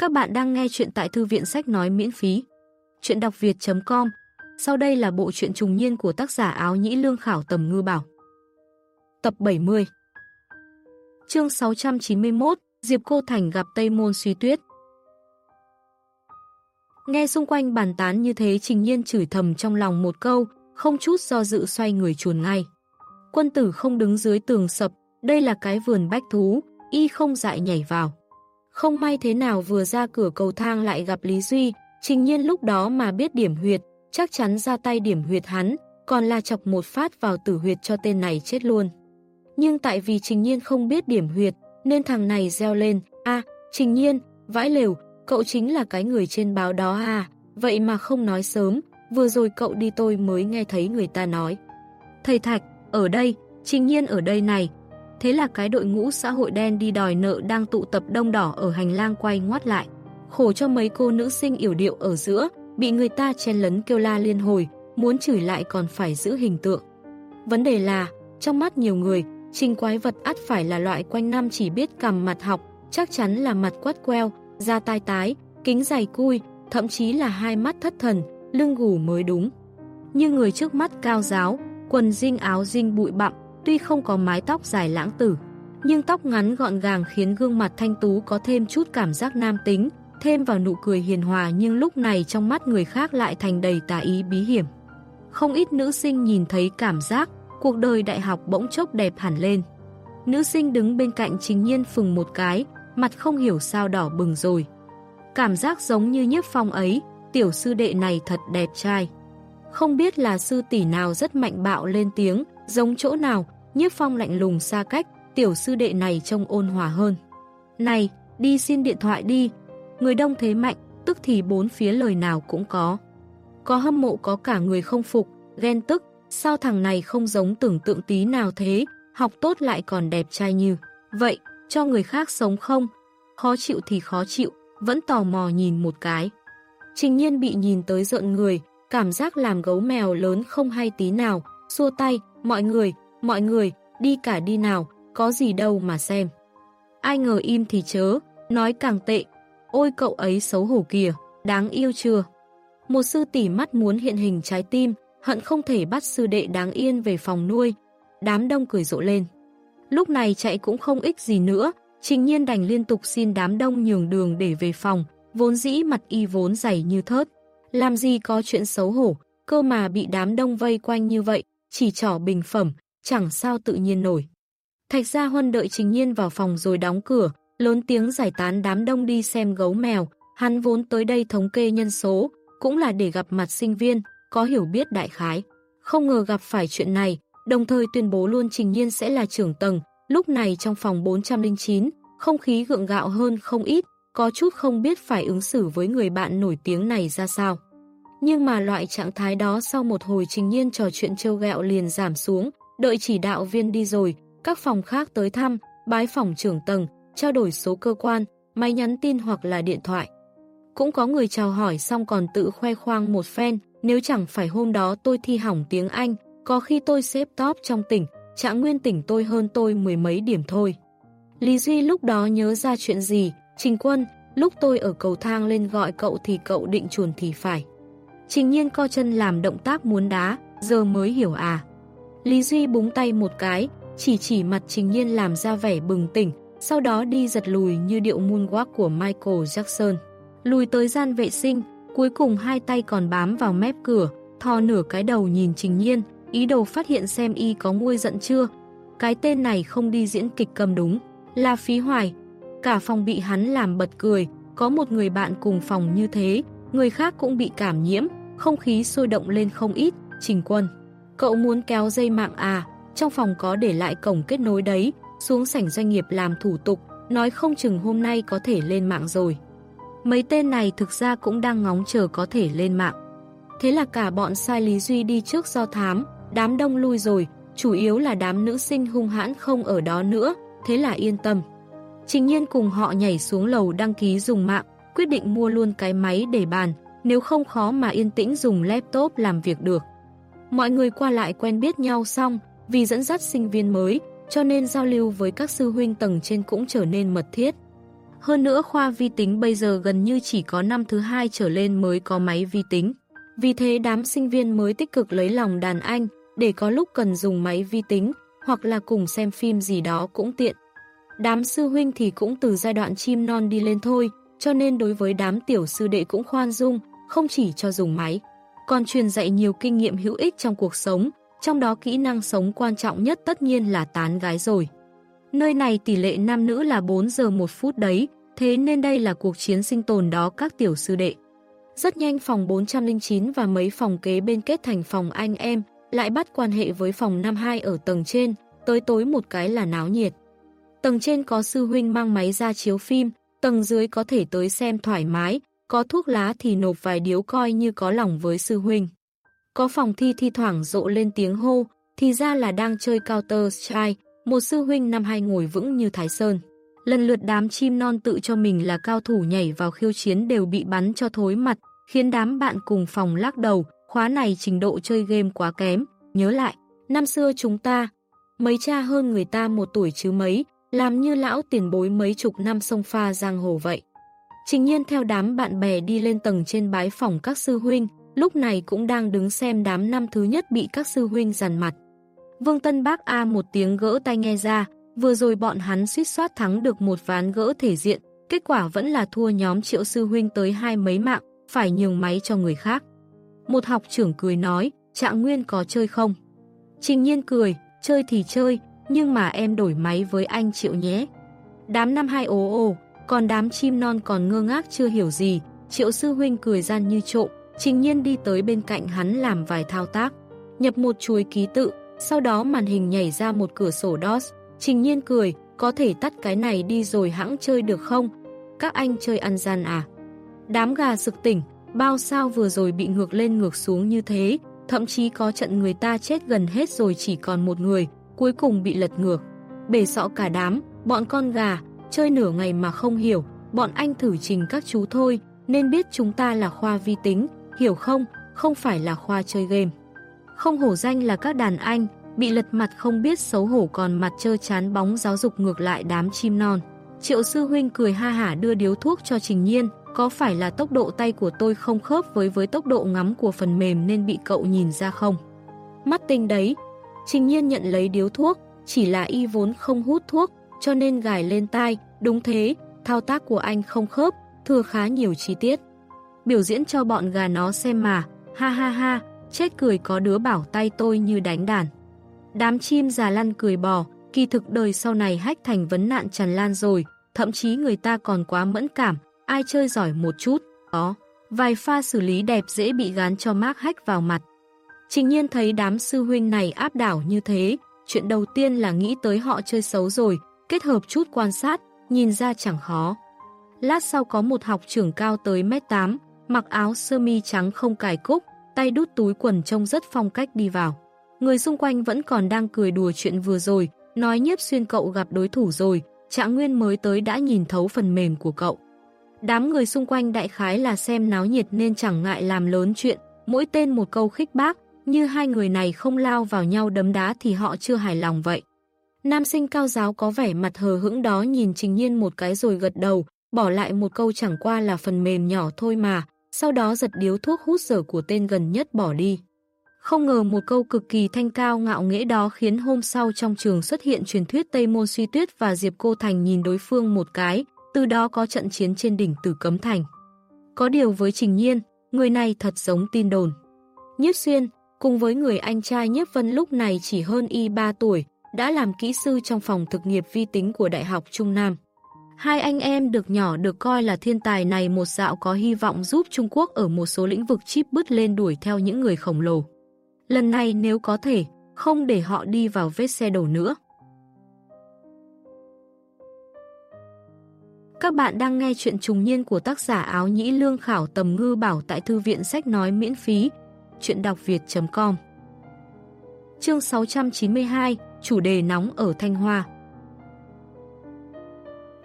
Các bạn đang nghe chuyện tại thư viện sách nói miễn phí. Chuyện đọc việt.com Sau đây là bộ truyện trùng niên của tác giả áo nhĩ lương khảo tầm ngư bảo. Tập 70 Chương 691 Diệp Cô Thành gặp Tây Môn Suy Tuyết Nghe xung quanh bàn tán như thế Trình Nhiên chửi thầm trong lòng một câu, không chút do dự xoay người chuồn ngay. Quân tử không đứng dưới tường sập, đây là cái vườn bách thú, y không dại nhảy vào. Không may thế nào vừa ra cửa cầu thang lại gặp Lý Duy, trình nhiên lúc đó mà biết điểm huyệt, chắc chắn ra tay điểm huyệt hắn, còn là chọc một phát vào tử huyệt cho tên này chết luôn. Nhưng tại vì trình nhiên không biết điểm huyệt, nên thằng này reo lên, a trình nhiên, vãi lều, cậu chính là cái người trên báo đó à, vậy mà không nói sớm, vừa rồi cậu đi tôi mới nghe thấy người ta nói. Thầy Thạch, ở đây, trình nhiên ở đây này, Thế là cái đội ngũ xã hội đen đi đòi nợ đang tụ tập đông đỏ ở hành lang quay ngoắt lại. Khổ cho mấy cô nữ sinh yểu điệu ở giữa, bị người ta chen lấn kêu la liên hồi, muốn chửi lại còn phải giữ hình tượng. Vấn đề là, trong mắt nhiều người, trình quái vật ắt phải là loại quanh năm chỉ biết cầm mặt học, chắc chắn là mặt quát queo, da tai tái, kính dày cui, thậm chí là hai mắt thất thần, lưng gù mới đúng. như người trước mắt cao giáo, quần dinh áo dinh bụi bặm, Tuy không có mái tóc dài lãng tử, nhưng tóc ngắn gọn gàng khiến gương mặt thanh tú có thêm chút cảm giác nam tính, thêm vào nụ cười hiền hòa nhưng lúc này trong mắt người khác lại thành đầy tà ý bí hiểm. Không ít nữ sinh nhìn thấy cảm giác cuộc đời đại học bỗng chốc đẹp hẳn lên. Nữ sinh đứng bên cạnh chính nhiên phừng một cái, mặt không hiểu sao đỏ bừng rồi. Cảm giác giống như nhiếp phong ấy, tiểu sư đệ này thật đẹp trai. Không biết là sư tỷ nào rất mạnh bạo lên tiếng, Giống chỗ nào, nhiếp phong lạnh lùng xa cách, tiểu sư đệ này trông ôn hòa hơn. Này, đi xin điện thoại đi. Người đông thế mạnh, tức thì bốn phía lời nào cũng có. Có hâm mộ có cả người không phục, ghen tức, sao thằng này không giống tưởng tượng tí nào thế, học tốt lại còn đẹp trai như. Vậy, cho người khác sống không? Khó chịu thì khó chịu, vẫn tò mò nhìn một cái. Trình nhiên bị nhìn tới giận người, cảm giác làm gấu mèo lớn không hay tí nào, xua tay, Mọi người, mọi người, đi cả đi nào, có gì đâu mà xem. Ai ngờ im thì chớ, nói càng tệ. Ôi cậu ấy xấu hổ kìa, đáng yêu chưa? Một sư tỷ mắt muốn hiện hình trái tim, hận không thể bắt sư đệ đáng yên về phòng nuôi. Đám đông cười rộ lên. Lúc này chạy cũng không ích gì nữa, trình nhiên đành liên tục xin đám đông nhường đường để về phòng, vốn dĩ mặt y vốn dày như thớt. Làm gì có chuyện xấu hổ, cơ mà bị đám đông vây quanh như vậy, chỉ trỏ bình phẩm, chẳng sao tự nhiên nổi. Thạch Gia Huân đợi Trình Nhiên vào phòng rồi đóng cửa, lớn tiếng giải tán đám đông đi xem gấu mèo, hắn vốn tới đây thống kê nhân số, cũng là để gặp mặt sinh viên, có hiểu biết đại khái. Không ngờ gặp phải chuyện này, đồng thời tuyên bố luôn Trình Nhiên sẽ là trưởng tầng, lúc này trong phòng 409, không khí gượng gạo hơn không ít, có chút không biết phải ứng xử với người bạn nổi tiếng này ra sao. Nhưng mà loại trạng thái đó sau một hồi trình nhiên trò chuyện trêu gẹo liền giảm xuống, đợi chỉ đạo viên đi rồi, các phòng khác tới thăm, bái phòng trưởng tầng, trao đổi số cơ quan, máy nhắn tin hoặc là điện thoại. Cũng có người chào hỏi xong còn tự khoe khoang một phen, nếu chẳng phải hôm đó tôi thi hỏng tiếng Anh, có khi tôi xếp top trong tỉnh, trạng nguyên tỉnh tôi hơn tôi mười mấy điểm thôi. Lý Duy lúc đó nhớ ra chuyện gì, Trình Quân, lúc tôi ở cầu thang lên gọi cậu thì cậu định chuồn thì phải. Trình nhiên co chân làm động tác muốn đá, giờ mới hiểu à. Lý Duy búng tay một cái, chỉ chỉ mặt trình nhiên làm ra vẻ bừng tỉnh, sau đó đi giật lùi như điệu moonwalk của Michael Jackson. Lùi tới gian vệ sinh, cuối cùng hai tay còn bám vào mép cửa, thò nửa cái đầu nhìn trình nhiên, ý đồ phát hiện xem y có nguôi giận chưa. Cái tên này không đi diễn kịch cầm đúng, là phí hoài. Cả phòng bị hắn làm bật cười, có một người bạn cùng phòng như thế, người khác cũng bị cảm nhiễm, không khí sôi động lên không ít, Trình Quân. Cậu muốn kéo dây mạng à, trong phòng có để lại cổng kết nối đấy, xuống sảnh doanh nghiệp làm thủ tục, nói không chừng hôm nay có thể lên mạng rồi. Mấy tên này thực ra cũng đang ngóng chờ có thể lên mạng. Thế là cả bọn sai Lý Duy đi trước do thám, đám đông lui rồi, chủ yếu là đám nữ sinh hung hãn không ở đó nữa, thế là yên tâm. Trình nhiên cùng họ nhảy xuống lầu đăng ký dùng mạng, quyết định mua luôn cái máy để bàn, nếu không khó mà yên tĩnh dùng laptop làm việc được. Mọi người qua lại quen biết nhau xong, vì dẫn dắt sinh viên mới, cho nên giao lưu với các sư huynh tầng trên cũng trở nên mật thiết. Hơn nữa khoa vi tính bây giờ gần như chỉ có năm thứ hai trở lên mới có máy vi tính. Vì thế đám sinh viên mới tích cực lấy lòng đàn anh để có lúc cần dùng máy vi tính hoặc là cùng xem phim gì đó cũng tiện. Đám sư huynh thì cũng từ giai đoạn chim non đi lên thôi, cho nên đối với đám tiểu sư đệ cũng khoan dung, không chỉ cho dùng máy, còn truyền dạy nhiều kinh nghiệm hữu ích trong cuộc sống, trong đó kỹ năng sống quan trọng nhất tất nhiên là tán gái rồi. Nơi này tỷ lệ nam nữ là 4 giờ 1 phút đấy, thế nên đây là cuộc chiến sinh tồn đó các tiểu sư đệ. Rất nhanh phòng 409 và mấy phòng kế bên kết thành phòng anh em, lại bắt quan hệ với phòng 52 ở tầng trên, tới tối một cái là náo nhiệt. Tầng trên có sư huynh mang máy ra chiếu phim, tầng dưới có thể tới xem thoải mái, có thuốc lá thì nộp vài điếu coi như có lòng với sư huynh. Có phòng thi thi thoảng rộ lên tiếng hô, thì ra là đang chơi Counter Strike, một sư huynh năm hai ngồi vững như Thái Sơn. Lần lượt đám chim non tự cho mình là cao thủ nhảy vào khiêu chiến đều bị bắn cho thối mặt, khiến đám bạn cùng phòng lắc đầu, khóa này trình độ chơi game quá kém. Nhớ lại, năm xưa chúng ta, mấy cha hơn người ta một tuổi chứ mấy, làm như lão tiền bối mấy chục năm sông pha giang hồ vậy. Trình nhiên theo đám bạn bè đi lên tầng trên bái phòng các sư huynh, lúc này cũng đang đứng xem đám năm thứ nhất bị các sư huynh giàn mặt. Vương Tân Bác A một tiếng gỡ tay nghe ra, vừa rồi bọn hắn suýt soát thắng được một ván gỡ thể diện, kết quả vẫn là thua nhóm triệu sư huynh tới hai mấy mạng, phải nhường máy cho người khác. Một học trưởng cười nói, Trạng Nguyên có chơi không? Trình nhiên cười, chơi thì chơi, nhưng mà em đổi máy với anh Triệu nhé. Đám năm hai ồ ồ, còn đám chim non còn ngơ ngác chưa hiểu gì, Triệu sư huynh cười gian như trộm, trình nhiên đi tới bên cạnh hắn làm vài thao tác. Nhập một chuối ký tự, sau đó màn hình nhảy ra một cửa sổ DOS. Trình nhiên cười, có thể tắt cái này đi rồi hãng chơi được không? Các anh chơi ăn gian à? Đám gà sực tỉnh, bao sao vừa rồi bị ngược lên ngược xuống như thế, thậm chí có trận người ta chết gần hết rồi chỉ còn một người, cuối cùng bị lật ngược. Bể sọ cả đám, bọn con gà, chơi nửa ngày mà không hiểu, bọn anh thử trình các chú thôi, nên biết chúng ta là khoa vi tính, hiểu không, không phải là khoa chơi game. Không hổ danh là các đàn anh, bị lật mặt không biết xấu hổ còn mặt chơi chán bóng giáo dục ngược lại đám chim non. Triệu sư huynh cười ha hả đưa điếu thuốc cho Trình Nhiên, có phải là tốc độ tay của tôi không khớp với với tốc độ ngắm của phần mềm nên bị cậu nhìn ra không? Mắt tinh đấy. Trình Nhiên nhận lấy điếu thuốc, chỉ là y vốn không hút thuốc, cho nên gài lên tai, đúng thế, thao tác của anh không khớp, thừa khá nhiều chi tiết. Biểu diễn cho bọn gà nó xem mà, ha ha ha, chết cười có đứa bảo tay tôi như đánh đàn. Đám chim già lăn cười bò, kỳ thực đời sau này hách thành vấn nạn tràn lan rồi, thậm chí người ta còn quá mẫn cảm, ai chơi giỏi một chút, có. Vài pha xử lý đẹp dễ bị gán cho mác hách vào mặt. Trình nhiên thấy đám sư huynh này áp đảo như thế, chuyện đầu tiên là nghĩ tới họ chơi xấu rồi, kết hợp chút quan sát, nhìn ra chẳng khó. Lát sau có một học trưởng cao tới mét 8, mặc áo sơ mi trắng không cài cúc, tay đút túi quần trông rất phong cách đi vào. Người xung quanh vẫn còn đang cười đùa chuyện vừa rồi, nói nhiếp xuyên cậu gặp đối thủ rồi, trạng nguyên mới tới đã nhìn thấu phần mềm của cậu. Đám người xung quanh đại khái là xem náo nhiệt nên chẳng ngại làm lớn chuyện, mỗi tên một câu khích bác, như hai người này không lao vào nhau đấm đá thì họ chưa hài lòng vậy. Nam sinh cao giáo có vẻ mặt hờ hững đó nhìn Trình Nhiên một cái rồi gật đầu, bỏ lại một câu chẳng qua là phần mềm nhỏ thôi mà, sau đó giật điếu thuốc hút dở của tên gần nhất bỏ đi. Không ngờ một câu cực kỳ thanh cao ngạo nghễ đó khiến hôm sau trong trường xuất hiện truyền thuyết Tây Môn Suy Tuyết và Diệp Cô Thành nhìn đối phương một cái, từ đó có trận chiến trên đỉnh Tử Cấm Thành. Có điều với Trình Nhiên, người này thật giống tin đồn. Nhiếp Xuyên, cùng với người anh trai Nhiếp Vân lúc này chỉ hơn y 3 tuổi, đã làm kỹ sư trong phòng thực nghiệp vi tính của Đại học Trung Nam. Hai anh em được nhỏ được coi là thiên tài này một dạo có hy vọng giúp Trung Quốc ở một số lĩnh vực chip bứt lên đuổi theo những người khổng lồ. Lần này nếu có thể, không để họ đi vào vết xe đổ nữa. Các bạn đang nghe chuyện trùng niên của tác giả áo nhĩ lương khảo tầm ngư bảo tại thư viện sách nói miễn phí. Chuyện đọc việt.com Chương 692 Chủ đề nóng ở Thanh Hoa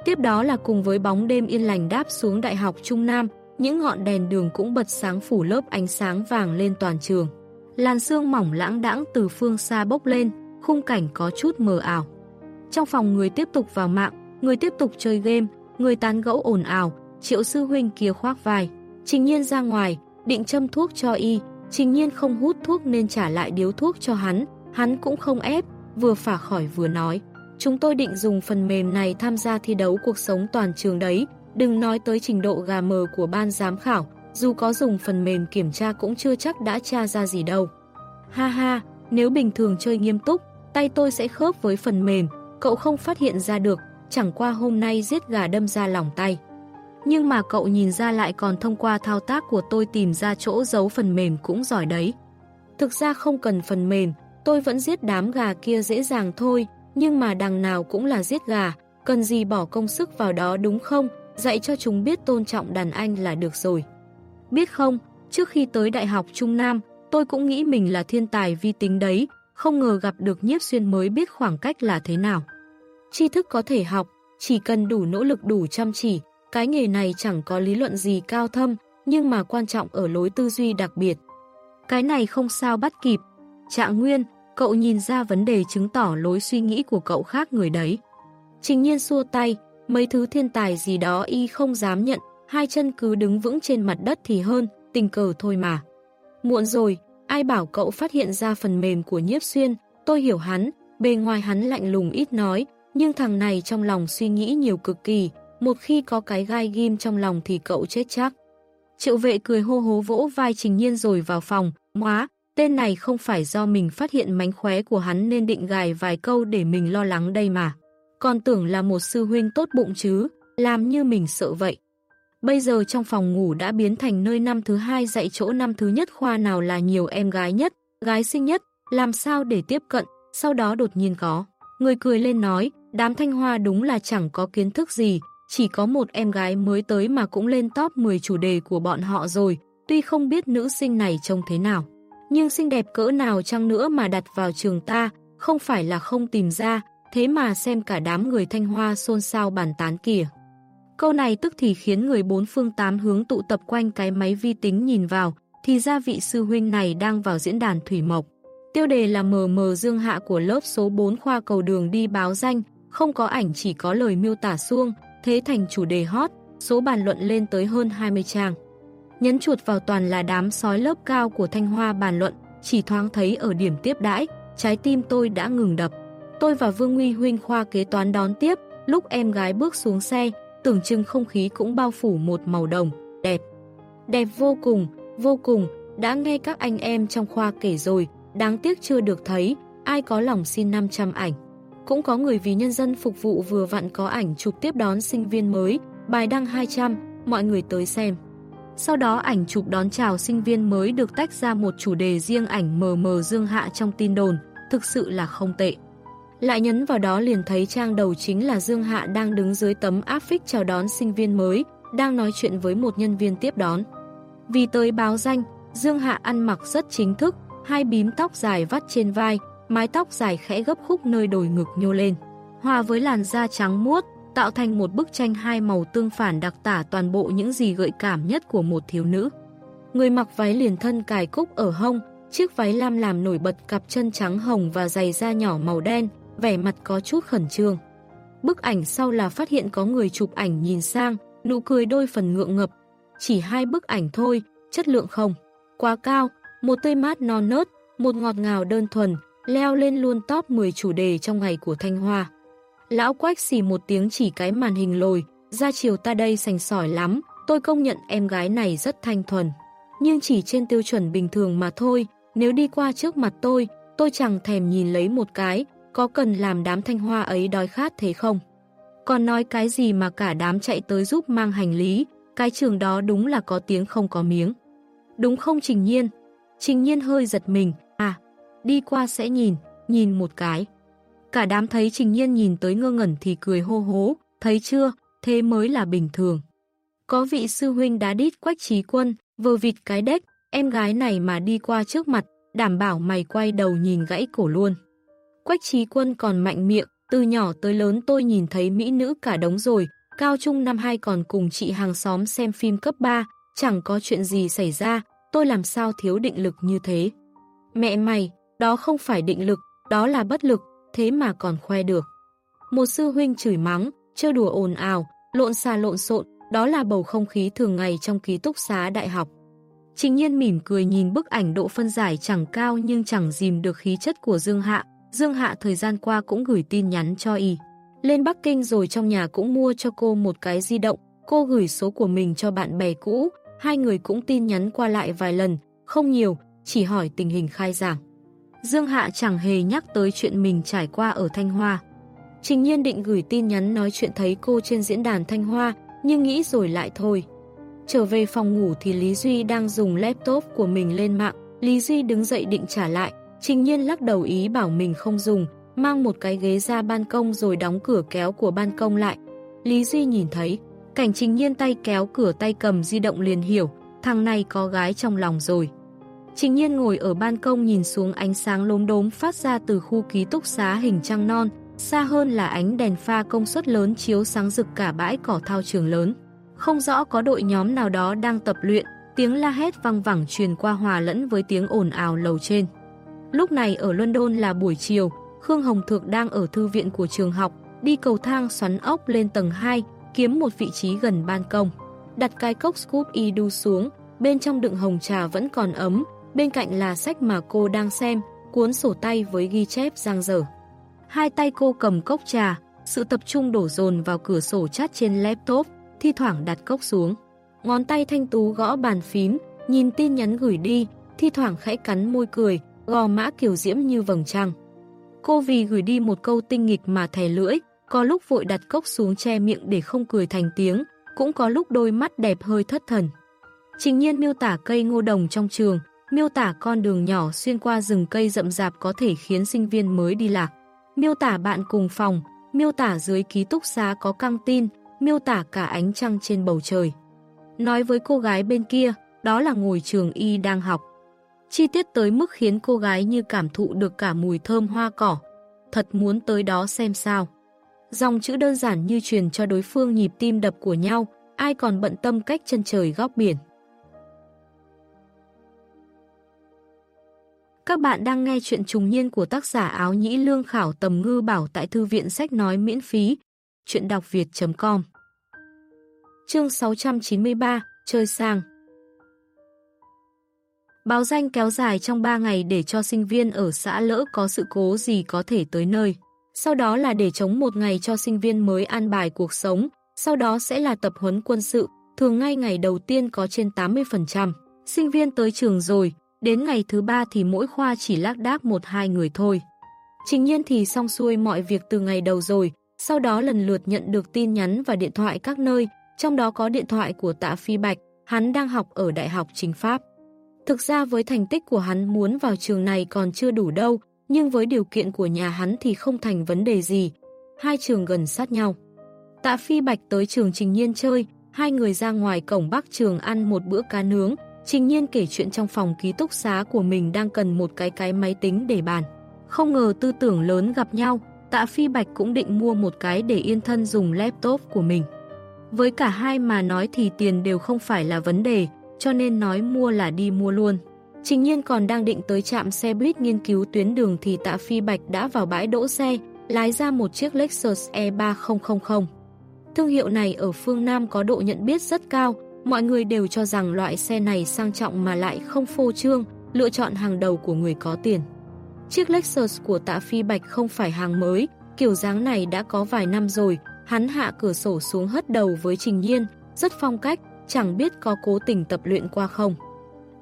Tiếp đó là cùng với bóng đêm yên lành đáp xuống Đại học Trung Nam, những ngọn đèn đường cũng bật sáng phủ lớp ánh sáng vàng lên toàn trường. Làn sương mỏng lãng đãng từ phương xa bốc lên, khung cảnh có chút mờ ảo. Trong phòng người tiếp tục vào mạng, người tiếp tục chơi game, người tán gẫu ồn ào, triệu sư huynh kia khoác vai. Trình nhiên ra ngoài, định châm thuốc cho y, trình nhiên không hút thuốc nên trả lại điếu thuốc cho hắn, hắn cũng không ép, vừa phả khỏi vừa nói. Chúng tôi định dùng phần mềm này tham gia thi đấu cuộc sống toàn trường đấy, đừng nói tới trình độ gà mờ của ban giám khảo, dù có dùng phần mềm kiểm tra cũng chưa chắc đã tra ra gì đâu. Ha ha, nếu bình thường chơi nghiêm túc, tay tôi sẽ khớp với phần mềm, cậu không phát hiện ra được, chẳng qua hôm nay giết gà đâm ra lòng tay. Nhưng mà cậu nhìn ra lại còn thông qua thao tác của tôi tìm ra chỗ giấu phần mềm cũng giỏi đấy. Thực ra không cần phần mềm, tôi vẫn giết đám gà kia dễ dàng thôi, nhưng mà đằng nào cũng là giết gà, cần gì bỏ công sức vào đó đúng không? Dạy cho chúng biết tôn trọng đàn anh là được rồi. Biết không, trước khi tới Đại học Trung Nam, tôi cũng nghĩ mình là thiên tài vi tính đấy, không ngờ gặp được nhiếp xuyên mới biết khoảng cách là thế nào. Tri thức có thể học, chỉ cần đủ nỗ lực đủ chăm chỉ, cái nghề này chẳng có lý luận gì cao thâm, nhưng mà quan trọng ở lối tư duy đặc biệt. Cái này không sao bắt kịp. Trạng Nguyên, cậu nhìn ra vấn đề chứng tỏ lối suy nghĩ của cậu khác người đấy. Trình nhiên xua tay, mấy thứ thiên tài gì đó y không dám nhận, hai chân cứ đứng vững trên mặt đất thì hơn, tình cờ thôi mà. Muộn rồi, ai bảo cậu phát hiện ra phần mềm của nhiếp xuyên, tôi hiểu hắn, bề ngoài hắn lạnh lùng ít nói, nhưng thằng này trong lòng suy nghĩ nhiều cực kỳ, một khi có cái gai ghim trong lòng thì cậu chết chắc. Triệu vệ cười hô hố vỗ vai trình nhiên rồi vào phòng, móa, tên này không phải do mình phát hiện mánh khóe của hắn nên định gài vài câu để mình lo lắng đây mà. Còn tưởng là một sư huynh tốt bụng chứ, làm như mình sợ vậy. Bây giờ trong phòng ngủ đã biến thành nơi năm thứ hai dạy chỗ năm thứ nhất khoa nào là nhiều em gái nhất, gái xinh nhất, làm sao để tiếp cận, sau đó đột nhiên có. Người cười lên nói, đám thanh hoa đúng là chẳng có kiến thức gì, chỉ có một em gái mới tới mà cũng lên top 10 chủ đề của bọn họ rồi, tuy không biết nữ sinh này trông thế nào. Nhưng xinh đẹp cỡ nào chăng nữa mà đặt vào trường ta, không phải là không tìm ra, thế mà xem cả đám người thanh hoa xôn xao bàn tán kìa. Câu này tức thì khiến người bốn phương tám hướng tụ tập quanh cái máy vi tính nhìn vào, thì ra vị sư huynh này đang vào diễn đàn Thủy Mộc. Tiêu đề là mờ mờ dương hạ của lớp số 4 khoa cầu đường đi báo danh, không có ảnh chỉ có lời miêu tả xuông, thế thành chủ đề hot, số bàn luận lên tới hơn 20 trang. Nhấn chuột vào toàn là đám sói lớp cao của Thanh Hoa bàn luận, chỉ thoáng thấy ở điểm tiếp đãi, trái tim tôi đã ngừng đập. Tôi và Vương Nguy huynh khoa kế toán đón tiếp, lúc em gái bước xuống xe, tưởng chừng không khí cũng bao phủ một màu đồng, đẹp. Đẹp vô cùng, vô cùng, đã nghe các anh em trong khoa kể rồi, đáng tiếc chưa được thấy, ai có lòng xin 500 ảnh. Cũng có người vì nhân dân phục vụ vừa vặn có ảnh chụp tiếp đón sinh viên mới, bài đăng 200, mọi người tới xem. Sau đó ảnh chụp đón chào sinh viên mới được tách ra một chủ đề riêng ảnh mờ mờ dương hạ trong tin đồn, thực sự là không tệ. Lại nhấn vào đó liền thấy trang đầu chính là Dương Hạ đang đứng dưới tấm áp phích chào đón sinh viên mới, đang nói chuyện với một nhân viên tiếp đón. Vì tới báo danh, Dương Hạ ăn mặc rất chính thức, hai bím tóc dài vắt trên vai, mái tóc dài khẽ gấp khúc nơi đồi ngực nhô lên. Hòa với làn da trắng muốt, tạo thành một bức tranh hai màu tương phản đặc tả toàn bộ những gì gợi cảm nhất của một thiếu nữ. Người mặc váy liền thân cài cúc ở hông, chiếc váy lam làm nổi bật cặp chân trắng hồng và giày da nhỏ màu đen, vẻ mặt có chút khẩn trương. Bức ảnh sau là phát hiện có người chụp ảnh nhìn sang, nụ cười đôi phần ngượng ngập. Chỉ hai bức ảnh thôi, chất lượng không. Quá cao, một tươi mát non nớt, một ngọt ngào đơn thuần, leo lên luôn top 10 chủ đề trong ngày của Thanh Hoa. Lão quách xì một tiếng chỉ cái màn hình lồi, ra chiều ta đây sành sỏi lắm, tôi công nhận em gái này rất thanh thuần. Nhưng chỉ trên tiêu chuẩn bình thường mà thôi, nếu đi qua trước mặt tôi, tôi chẳng thèm nhìn lấy một cái, có cần làm đám thanh hoa ấy đói khát thế không? Còn nói cái gì mà cả đám chạy tới giúp mang hành lý, cái trường đó đúng là có tiếng không có miếng. Đúng không Trình Nhiên? Trình Nhiên hơi giật mình, đi qua sẽ nhìn, nhìn một cái. Cả đám thấy Trình Nhiên nhìn tới ngơ ngẩn thì cười hô hố, thấy chưa, thế mới là bình thường. Có vị sư huynh đá đít quách trí quân, vờ vịt cái đếch, em gái này mà đi qua trước mặt, đảm bảo mày quay đầu nhìn gãy cổ luôn. Quách trí quân còn mạnh miệng, từ nhỏ tới lớn tôi nhìn thấy mỹ nữ cả đống rồi, cao trung năm 2 còn cùng chị hàng xóm xem phim cấp 3, chẳng có chuyện gì xảy ra, tôi làm sao thiếu định lực như thế. Mẹ mày, đó không phải định lực, đó là bất lực, thế mà còn khoe được. Một sư huynh chửi mắng, chơi đùa ồn ào, lộn xà lộn xộn, đó là bầu không khí thường ngày trong ký túc xá đại học. Trình nhiên mỉm cười nhìn bức ảnh độ phân giải chẳng cao nhưng chẳng dìm được khí chất của Dương Hạ. Dương Hạ thời gian qua cũng gửi tin nhắn cho y. Lên Bắc Kinh rồi trong nhà cũng mua cho cô một cái di động. Cô gửi số của mình cho bạn bè cũ. Hai người cũng tin nhắn qua lại vài lần, không nhiều, chỉ hỏi tình hình khai giảng. Dương Hạ chẳng hề nhắc tới chuyện mình trải qua ở Thanh Hoa. Trình nhiên định gửi tin nhắn nói chuyện thấy cô trên diễn đàn Thanh Hoa, nhưng nghĩ rồi lại thôi. Trở về phòng ngủ thì Lý Duy đang dùng laptop của mình lên mạng. Lý Duy đứng dậy định trả lại. Trình nhiên lắc đầu ý bảo mình không dùng, mang một cái ghế ra ban công rồi đóng cửa kéo của ban công lại. Lý Duy nhìn thấy, cảnh trình nhiên tay kéo cửa tay cầm di động liền hiểu, thằng này có gái trong lòng rồi. Trình nhiên ngồi ở ban công nhìn xuống ánh sáng lốm đốm phát ra từ khu ký túc xá hình trăng non, xa hơn là ánh đèn pha công suất lớn chiếu sáng rực cả bãi cỏ thao trường lớn. Không rõ có đội nhóm nào đó đang tập luyện, tiếng la hét văng vẳng truyền qua hòa lẫn với tiếng ồn ào lầu trên. Lúc này ở London là buổi chiều, Khương Hồng Thược đang ở thư viện của trường học, đi cầu thang xoắn ốc lên tầng 2, kiếm một vị trí gần ban công. Đặt cái cốc scoop y đu xuống, bên trong đựng hồng trà vẫn còn ấm, bên cạnh là sách mà cô đang xem, cuốn sổ tay với ghi chép giang dở. Hai tay cô cầm cốc trà, sự tập trung đổ dồn vào cửa sổ chat trên laptop, thi thoảng đặt cốc xuống. Ngón tay thanh tú gõ bàn phím, nhìn tin nhắn gửi đi, thi thoảng khẽ cắn môi cười, gò mã kiểu diễm như vầng trăng. Cô vì gửi đi một câu tinh nghịch mà thè lưỡi, có lúc vội đặt cốc xuống che miệng để không cười thành tiếng, cũng có lúc đôi mắt đẹp hơi thất thần. Trình nhiên miêu tả cây ngô đồng trong trường, miêu tả con đường nhỏ xuyên qua rừng cây rậm rạp có thể khiến sinh viên mới đi lạc. Miêu tả bạn cùng phòng, miêu tả dưới ký túc xá có căng tin, miêu tả cả ánh trăng trên bầu trời. Nói với cô gái bên kia, đó là ngồi trường y đang học. Chi tiết tới mức khiến cô gái như cảm thụ được cả mùi thơm hoa cỏ. Thật muốn tới đó xem sao. Dòng chữ đơn giản như truyền cho đối phương nhịp tim đập của nhau, ai còn bận tâm cách chân trời góc biển. Các bạn đang nghe chuyện trùng niên của tác giả áo nhĩ lương khảo tầm ngư bảo tại thư viện sách nói miễn phí. Chuyện đọc việt.com Chương 693 Chơi sang Báo danh kéo dài trong 3 ngày để cho sinh viên ở xã lỡ có sự cố gì có thể tới nơi. Sau đó là để chống một ngày cho sinh viên mới an bài cuộc sống, sau đó sẽ là tập huấn quân sự, thường ngay ngày đầu tiên có trên 80%. Sinh viên tới trường rồi, đến ngày thứ ba thì mỗi khoa chỉ lác đác một hai người thôi. Trình nhiên thì xong xuôi mọi việc từ ngày đầu rồi, sau đó lần lượt nhận được tin nhắn và điện thoại các nơi, trong đó có điện thoại của tạ Phi Bạch, hắn đang học ở Đại học Chính Pháp. Thực ra với thành tích của hắn muốn vào trường này còn chưa đủ đâu, nhưng với điều kiện của nhà hắn thì không thành vấn đề gì. Hai trường gần sát nhau. Tạ Phi Bạch tới trường Trình Nhiên chơi, hai người ra ngoài cổng bắc trường ăn một bữa cá nướng. Trình Nhiên kể chuyện trong phòng ký túc xá của mình đang cần một cái cái máy tính để bàn. Không ngờ tư tưởng lớn gặp nhau, Tạ Phi Bạch cũng định mua một cái để yên thân dùng laptop của mình. Với cả hai mà nói thì tiền đều không phải là vấn đề, cho nên nói mua là đi mua luôn. Trình nhiên còn đang định tới trạm xe buýt nghiên cứu tuyến đường thì tạ Phi Bạch đã vào bãi đỗ xe, lái ra một chiếc Lexus E3000. Thương hiệu này ở phương Nam có độ nhận biết rất cao, mọi người đều cho rằng loại xe này sang trọng mà lại không phô trương, lựa chọn hàng đầu của người có tiền. Chiếc Lexus của tạ Phi Bạch không phải hàng mới, kiểu dáng này đã có vài năm rồi, hắn hạ cửa sổ xuống hất đầu với Trình Nhiên, rất phong cách, chẳng biết có cố tình tập luyện qua không.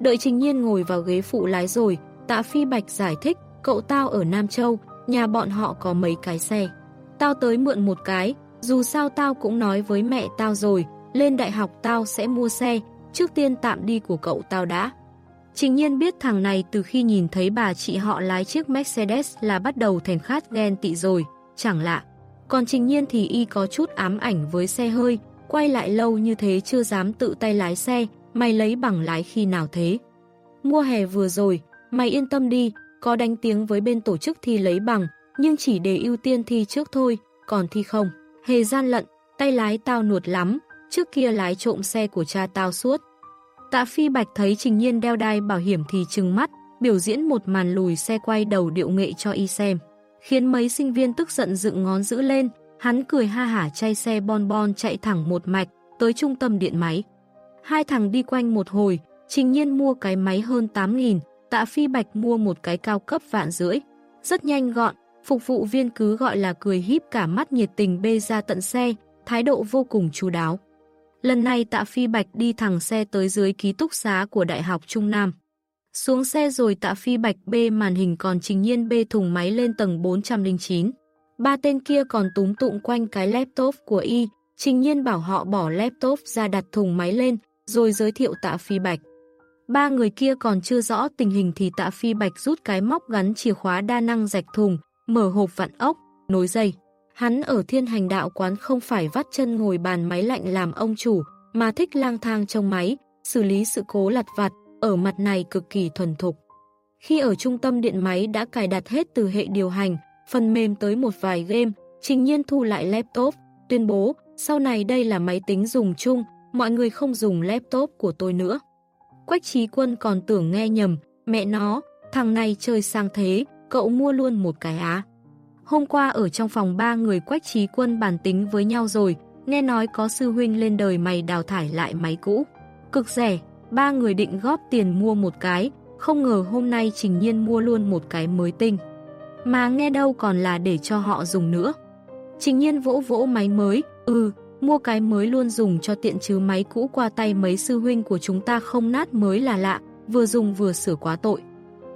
Đợi Trình Nhiên ngồi vào ghế phụ lái rồi, tạ Phi Bạch giải thích, cậu tao ở Nam Châu, nhà bọn họ có mấy cái xe. Tao tới mượn một cái, dù sao tao cũng nói với mẹ tao rồi, lên đại học tao sẽ mua xe, trước tiên tạm đi của cậu tao đã. Trình nhiên biết thằng này từ khi nhìn thấy bà chị họ lái chiếc Mercedes là bắt đầu thèm khát ghen tị rồi, chẳng lạ. Còn trình nhiên thì y có chút ám ảnh với xe hơi, quay lại lâu như thế chưa dám tự tay lái xe, mày lấy bằng lái khi nào thế? Mua hè vừa rồi, mày yên tâm đi, có đánh tiếng với bên tổ chức thi lấy bằng, nhưng chỉ để ưu tiên thi trước thôi, còn thi không. Hề gian lận, tay lái tao nuột lắm, trước kia lái trộm xe của cha tao suốt. Tạ Phi Bạch thấy Trình Nhiên đeo đai bảo hiểm thì trừng mắt, biểu diễn một màn lùi xe quay đầu điệu nghệ cho y xem, khiến mấy sinh viên tức giận dựng ngón giữ lên, Hắn cười ha hả chay xe bon bon chạy thẳng một mạch tới trung tâm điện máy. Hai thằng đi quanh một hồi, Trình Nhiên mua cái máy hơn 8.000, Tạ Phi Bạch mua một cái cao cấp vạn rưỡi. Rất nhanh gọn, phục vụ viên cứ gọi là cười híp cả mắt nhiệt tình bê ra tận xe, thái độ vô cùng chú đáo. Lần này Tạ Phi Bạch đi thẳng xe tới dưới ký túc xá của Đại học Trung Nam. Xuống xe rồi Tạ Phi Bạch bê màn hình còn Trình Nhiên bê thùng máy lên tầng 409. Ba tên kia còn túm tụng quanh cái laptop của y, Trình Nhiên bảo họ bỏ laptop ra đặt thùng máy lên, rồi giới thiệu Tạ Phi Bạch. Ba người kia còn chưa rõ tình hình thì Tạ Phi Bạch rút cái móc gắn chìa khóa đa năng rạch thùng, mở hộp vặn ốc, nối dây. Hắn ở thiên hành đạo quán không phải vắt chân ngồi bàn máy lạnh làm ông chủ, mà thích lang thang trong máy, xử lý sự cố lặt vặt, ở mặt này cực kỳ thuần thục. Khi ở trung tâm điện máy đã cài đặt hết từ hệ điều hành, phần mềm tới một vài game, Trình Nhiên thu lại laptop, tuyên bố sau này đây là máy tính dùng chung, mọi người không dùng laptop của tôi nữa. Quách trí quân còn tưởng nghe nhầm, mẹ nó, thằng này chơi sang thế, cậu mua luôn một cái á. Hôm qua ở trong phòng ba người quách trí quân bàn tính với nhau rồi, nghe nói có sư huynh lên đời mày đào thải lại máy cũ. Cực rẻ, ba người định góp tiền mua một cái, không ngờ hôm nay Trình Nhiên mua luôn một cái mới tinh. Mà nghe đâu còn là để cho họ dùng nữa. Trình Nhiên vỗ vỗ máy mới, ừ, mua cái mới luôn dùng cho tiện chứ máy cũ qua tay mấy sư huynh của chúng ta không nát mới là lạ, vừa dùng vừa sửa quá tội.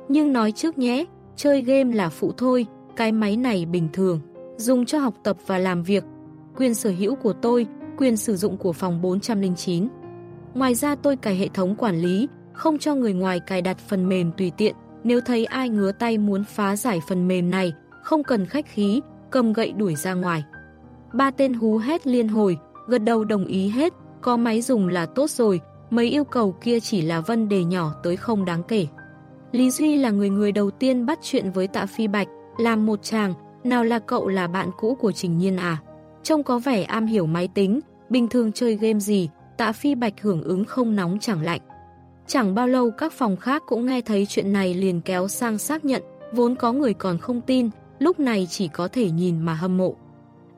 Nhưng nói trước nhé, chơi game là phụ thôi, cái máy này bình thường, dùng cho học tập và làm việc. Quyền sở hữu của tôi, quyền sử dụng của phòng 409. Ngoài ra tôi cài hệ thống quản lý, không cho người ngoài cài đặt phần mềm tùy tiện. Nếu thấy ai ngứa tay muốn phá giải phần mềm này, không cần khách khí, cầm gậy đuổi ra ngoài. Ba tên hú hét liên hồi, gật đầu đồng ý hết, có máy dùng là tốt rồi, mấy yêu cầu kia chỉ là vấn đề nhỏ tới không đáng kể. Lý Duy là người người đầu tiên bắt chuyện với tạ Phi Bạch, làm một chàng, nào là cậu là bạn cũ của Trình Nhiên à? Trông có vẻ am hiểu máy tính, bình thường chơi game gì, tạ Phi Bạch hưởng ứng không nóng chẳng lạnh. Chẳng bao lâu các phòng khác cũng nghe thấy chuyện này liền kéo sang xác nhận, vốn có người còn không tin, lúc này chỉ có thể nhìn mà hâm mộ.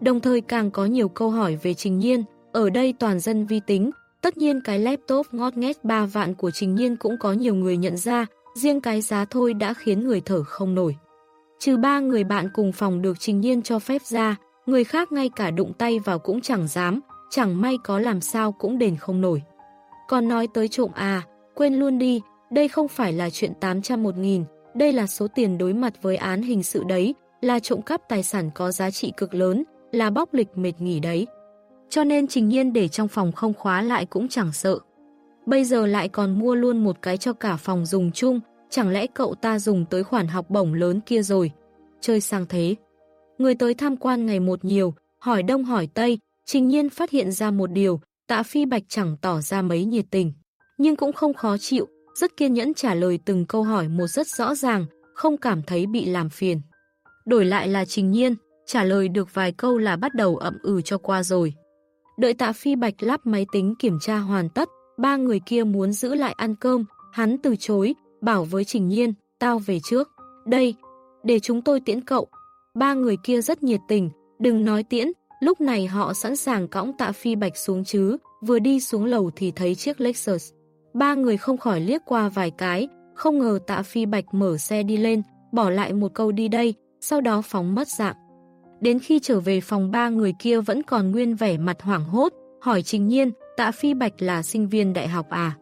Đồng thời càng có nhiều câu hỏi về Trình Nhiên, ở đây toàn dân vi tính, tất nhiên cái laptop ngót nghét 3 vạn của Trình Nhiên cũng có nhiều người nhận ra, riêng cái giá thôi đã khiến người thở không nổi. Trừ ba người bạn cùng phòng được Trình Nhiên cho phép ra, người khác ngay cả đụng tay vào cũng chẳng dám, chẳng may có làm sao cũng đền không nổi. Còn nói tới trộm à, quên luôn đi, đây không phải là chuyện 800 một nghìn, đây là số tiền đối mặt với án hình sự đấy, là trộm cắp tài sản có giá trị cực lớn, là bóc lịch mệt nghỉ đấy. Cho nên Trình Nhiên để trong phòng không khóa lại cũng chẳng sợ. Bây giờ lại còn mua luôn một cái cho cả phòng dùng chung, chẳng lẽ cậu ta dùng tới khoản học bổng lớn kia rồi? Chơi sang thế. Người tới tham quan ngày một nhiều, hỏi đông hỏi tây, Trình Nhiên phát hiện ra một điều, tạ phi bạch chẳng tỏ ra mấy nhiệt tình. Nhưng cũng không khó chịu, rất kiên nhẫn trả lời từng câu hỏi một rất rõ ràng, không cảm thấy bị làm phiền. Đổi lại là Trình Nhiên, trả lời được vài câu là bắt đầu ậm ừ cho qua rồi. Đợi tạ phi bạch lắp máy tính kiểm tra hoàn tất, ba người kia muốn giữ lại ăn cơm, hắn từ chối, bảo với Trình Nhiên, tao về trước. Đây, để chúng tôi tiễn cậu. Ba người kia rất nhiệt tình, đừng nói tiễn, lúc này họ sẵn sàng cõng tạ phi bạch xuống chứ, vừa đi xuống lầu thì thấy chiếc Lexus. Ba người không khỏi liếc qua vài cái, không ngờ tạ phi bạch mở xe đi lên, bỏ lại một câu đi đây, sau đó phóng mất dạng. Đến khi trở về phòng ba người kia vẫn còn nguyên vẻ mặt hoảng hốt, hỏi Trình Nhiên, tạ Phi Bạch là sinh viên đại học à?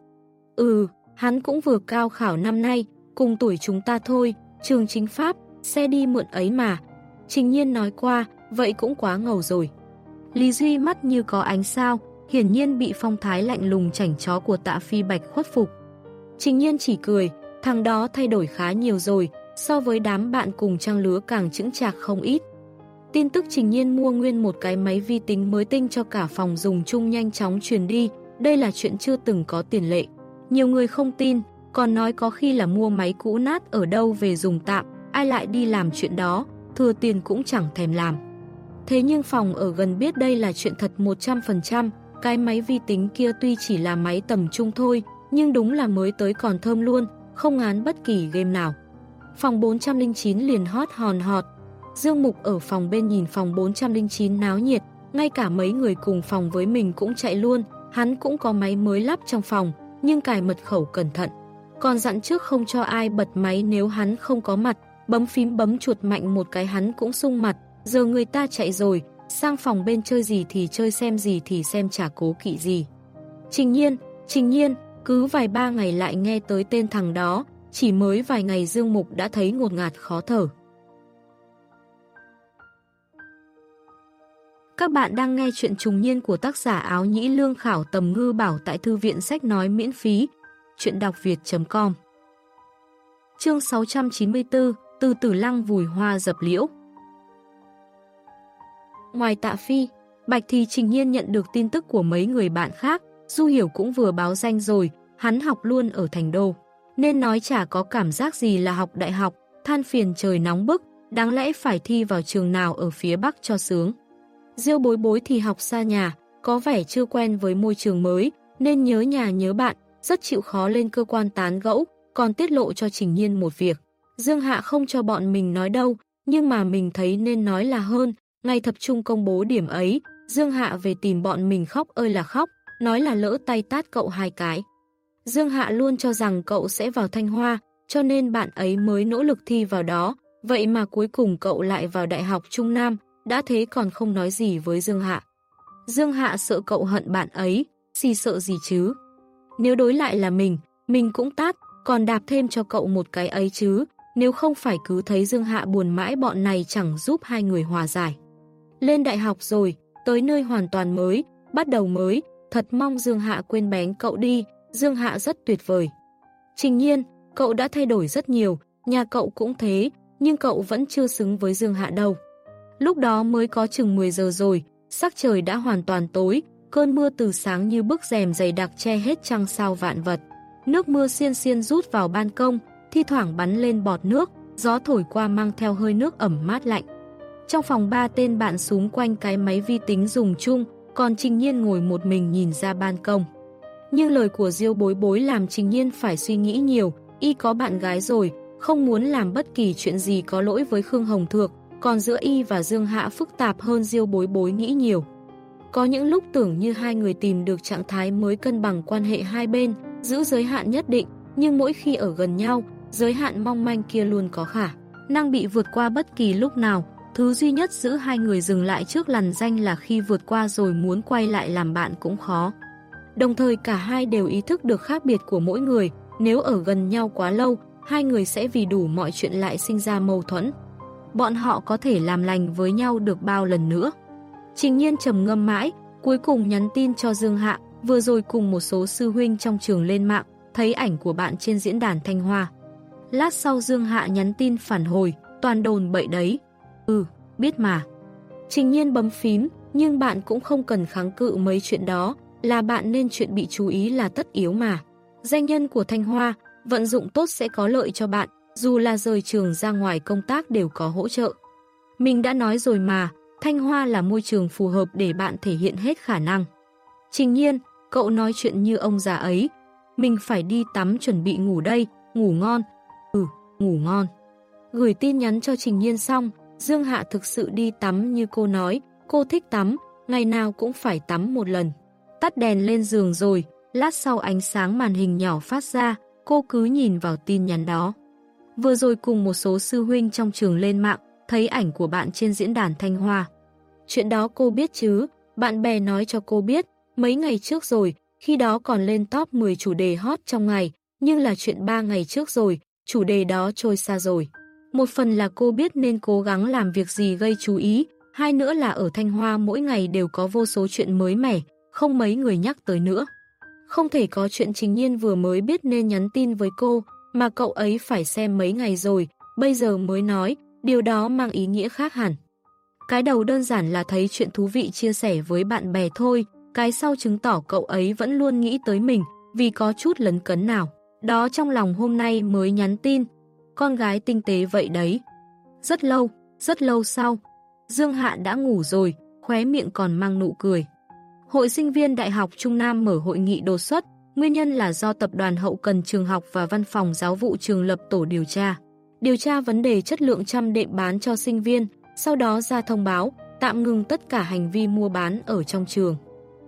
Ừ, hắn cũng vừa cao khảo năm nay, cùng tuổi chúng ta thôi, trường chính pháp, xe đi mượn ấy mà. Trình Nhiên nói qua, vậy cũng quá ngầu rồi. Lý Duy mắt như có ánh sao, hiển nhiên bị phong thái lạnh lùng chảnh chó của tạ Phi Bạch khuất phục. Trình Nhiên chỉ cười, thằng đó thay đổi khá nhiều rồi, so với đám bạn cùng trang lứa càng chững chạc không ít. Tin tức Trình Nhiên mua nguyên một cái máy vi tính mới tinh cho cả phòng dùng chung nhanh chóng truyền đi, đây là chuyện chưa từng có tiền lệ. Nhiều người không tin, còn nói có khi là mua máy cũ nát ở đâu về dùng tạm, ai lại đi làm chuyện đó, thừa tiền cũng chẳng thèm làm. Thế nhưng phòng ở gần biết đây là chuyện thật 100%, cái máy vi tính kia tuy chỉ là máy tầm trung thôi, nhưng đúng là mới tới còn thơm luôn, không án bất kỳ game nào. Phòng 409 liền hót hòn họt Dương Mục ở phòng bên nhìn phòng 409 náo nhiệt, ngay cả mấy người cùng phòng với mình cũng chạy luôn, hắn cũng có máy mới lắp trong phòng, nhưng cài mật khẩu cẩn thận. Còn dặn trước không cho ai bật máy nếu hắn không có mặt, bấm phím bấm chuột mạnh một cái hắn cũng sung mặt, giờ người ta chạy rồi, sang phòng bên chơi gì thì chơi xem gì thì xem chả cố kỵ gì. Trình nhiên, trình nhiên, cứ vài ba ngày lại nghe tới tên thằng đó, chỉ mới vài ngày Dương Mục đã thấy ngột ngạt khó thở. Các bạn đang nghe chuyện trùng niên của tác giả áo nhĩ lương khảo tầm ngư bảo tại thư viện sách nói miễn phí. Chuyện đọc việt.com Chương 694 Từ tử lăng vùi hoa dập liễu Ngoài tạ phi, Bạch thì trình nhiên nhận được tin tức của mấy người bạn khác, Du Hiểu cũng vừa báo danh rồi, hắn học luôn ở thành đô. Nên nói chả có cảm giác gì là học đại học, than phiền trời nóng bức, đáng lẽ phải thi vào trường nào ở phía Bắc cho sướng. Diêu bối bối thì học xa nhà, có vẻ chưa quen với môi trường mới, nên nhớ nhà nhớ bạn, rất chịu khó lên cơ quan tán gẫu, còn tiết lộ cho Trình Nhiên một việc. Dương Hạ không cho bọn mình nói đâu, nhưng mà mình thấy nên nói là hơn, ngay tập trung công bố điểm ấy, Dương Hạ về tìm bọn mình khóc ơi là khóc, nói là lỡ tay tát cậu hai cái. Dương Hạ luôn cho rằng cậu sẽ vào Thanh Hoa, cho nên bạn ấy mới nỗ lực thi vào đó, vậy mà cuối cùng cậu lại vào Đại học Trung Nam, đã thế còn không nói gì với Dương Hạ. Dương Hạ sợ cậu hận bạn ấy, xì sợ gì chứ. Nếu đối lại là mình, mình cũng tát, còn đạp thêm cho cậu một cái ấy chứ, nếu không phải cứ thấy Dương Hạ buồn mãi bọn này chẳng giúp hai người hòa giải. Lên đại học rồi, tới nơi hoàn toàn mới, bắt đầu mới, thật mong Dương Hạ quên bén cậu đi, Dương Hạ rất tuyệt vời. Trình nhiên, cậu đã thay đổi rất nhiều, nhà cậu cũng thế, nhưng cậu vẫn chưa xứng với Dương Hạ đâu. Lúc đó mới có chừng 10 giờ rồi, sắc trời đã hoàn toàn tối, cơn mưa từ sáng như bức rèm dày đặc che hết trăng sao vạn vật. Nước mưa xiên xiên rút vào ban công, thi thoảng bắn lên bọt nước, gió thổi qua mang theo hơi nước ẩm mát lạnh. Trong phòng ba tên bạn súng quanh cái máy vi tính dùng chung, còn Trình Nhiên ngồi một mình nhìn ra ban công. Nhưng lời của Diêu bối bối làm Trình Nhiên phải suy nghĩ nhiều, y có bạn gái rồi, không muốn làm bất kỳ chuyện gì có lỗi với Khương Hồng Thược, còn giữa y và Dương Hạ phức tạp hơn Diêu bối bối nghĩ nhiều. Có những lúc tưởng như hai người tìm được trạng thái mới cân bằng quan hệ hai bên, giữ giới hạn nhất định, nhưng mỗi khi ở gần nhau, giới hạn mong manh kia luôn có khả năng bị vượt qua bất kỳ lúc nào. Thứ duy nhất giữ hai người dừng lại trước lằn danh là khi vượt qua rồi muốn quay lại làm bạn cũng khó. Đồng thời cả hai đều ý thức được khác biệt của mỗi người, nếu ở gần nhau quá lâu, hai người sẽ vì đủ mọi chuyện lại sinh ra mâu thuẫn. Bọn họ có thể làm lành với nhau được bao lần nữa. Trình nhiên trầm ngâm mãi, cuối cùng nhắn tin cho Dương Hạ, vừa rồi cùng một số sư huynh trong trường lên mạng, thấy ảnh của bạn trên diễn đàn Thanh Hoa. Lát sau Dương Hạ nhắn tin phản hồi, toàn đồn bậy đấy. Ừ, biết mà. Trình nhiên bấm phím, nhưng bạn cũng không cần kháng cự mấy chuyện đó, là bạn nên chuyện bị chú ý là tất yếu mà. Danh nhân của Thanh Hoa, vận dụng tốt sẽ có lợi cho bạn, dù là rời trường ra ngoài công tác đều có hỗ trợ. Mình đã nói rồi mà, Thanh Hoa là môi trường phù hợp để bạn thể hiện hết khả năng. Trình nhiên, cậu nói chuyện như ông già ấy, mình phải đi tắm chuẩn bị ngủ đây, ngủ ngon. Ừ, ngủ ngon. Gửi tin nhắn cho Trình Nhiên xong, Dương Hạ thực sự đi tắm như cô nói, cô thích tắm, ngày nào cũng phải tắm một lần. Tắt đèn lên giường rồi, lát sau ánh sáng màn hình nhỏ phát ra, cô cứ nhìn vào tin nhắn đó. Vừa rồi cùng một số sư huynh trong trường lên mạng, thấy ảnh của bạn trên diễn đàn Thanh Hoa. Chuyện đó cô biết chứ, bạn bè nói cho cô biết, mấy ngày trước rồi, khi đó còn lên top 10 chủ đề hot trong ngày, nhưng là chuyện 3 ngày trước rồi, chủ đề đó trôi xa rồi. Một phần là cô biết nên cố gắng làm việc gì gây chú ý, hai nữa là ở Thanh Hoa mỗi ngày đều có vô số chuyện mới mẻ, không mấy người nhắc tới nữa. Không thể có chuyện trình nhiên vừa mới biết nên nhắn tin với cô, mà cậu ấy phải xem mấy ngày rồi, bây giờ mới nói, điều đó mang ý nghĩa khác hẳn. Cái đầu đơn giản là thấy chuyện thú vị chia sẻ với bạn bè thôi, cái sau chứng tỏ cậu ấy vẫn luôn nghĩ tới mình, vì có chút lấn cấn nào. Đó trong lòng hôm nay mới nhắn tin, con gái tinh tế vậy đấy. Rất lâu, rất lâu sau, Dương Hạ đã ngủ rồi, khóe miệng còn mang nụ cười. Hội sinh viên Đại học Trung Nam mở hội nghị đột xuất, nguyên nhân là do Tập đoàn Hậu cần Trường học và Văn phòng Giáo vụ trường lập tổ điều tra. Điều tra vấn đề chất lượng chăm đệm bán cho sinh viên, sau đó ra thông báo, tạm ngừng tất cả hành vi mua bán ở trong trường.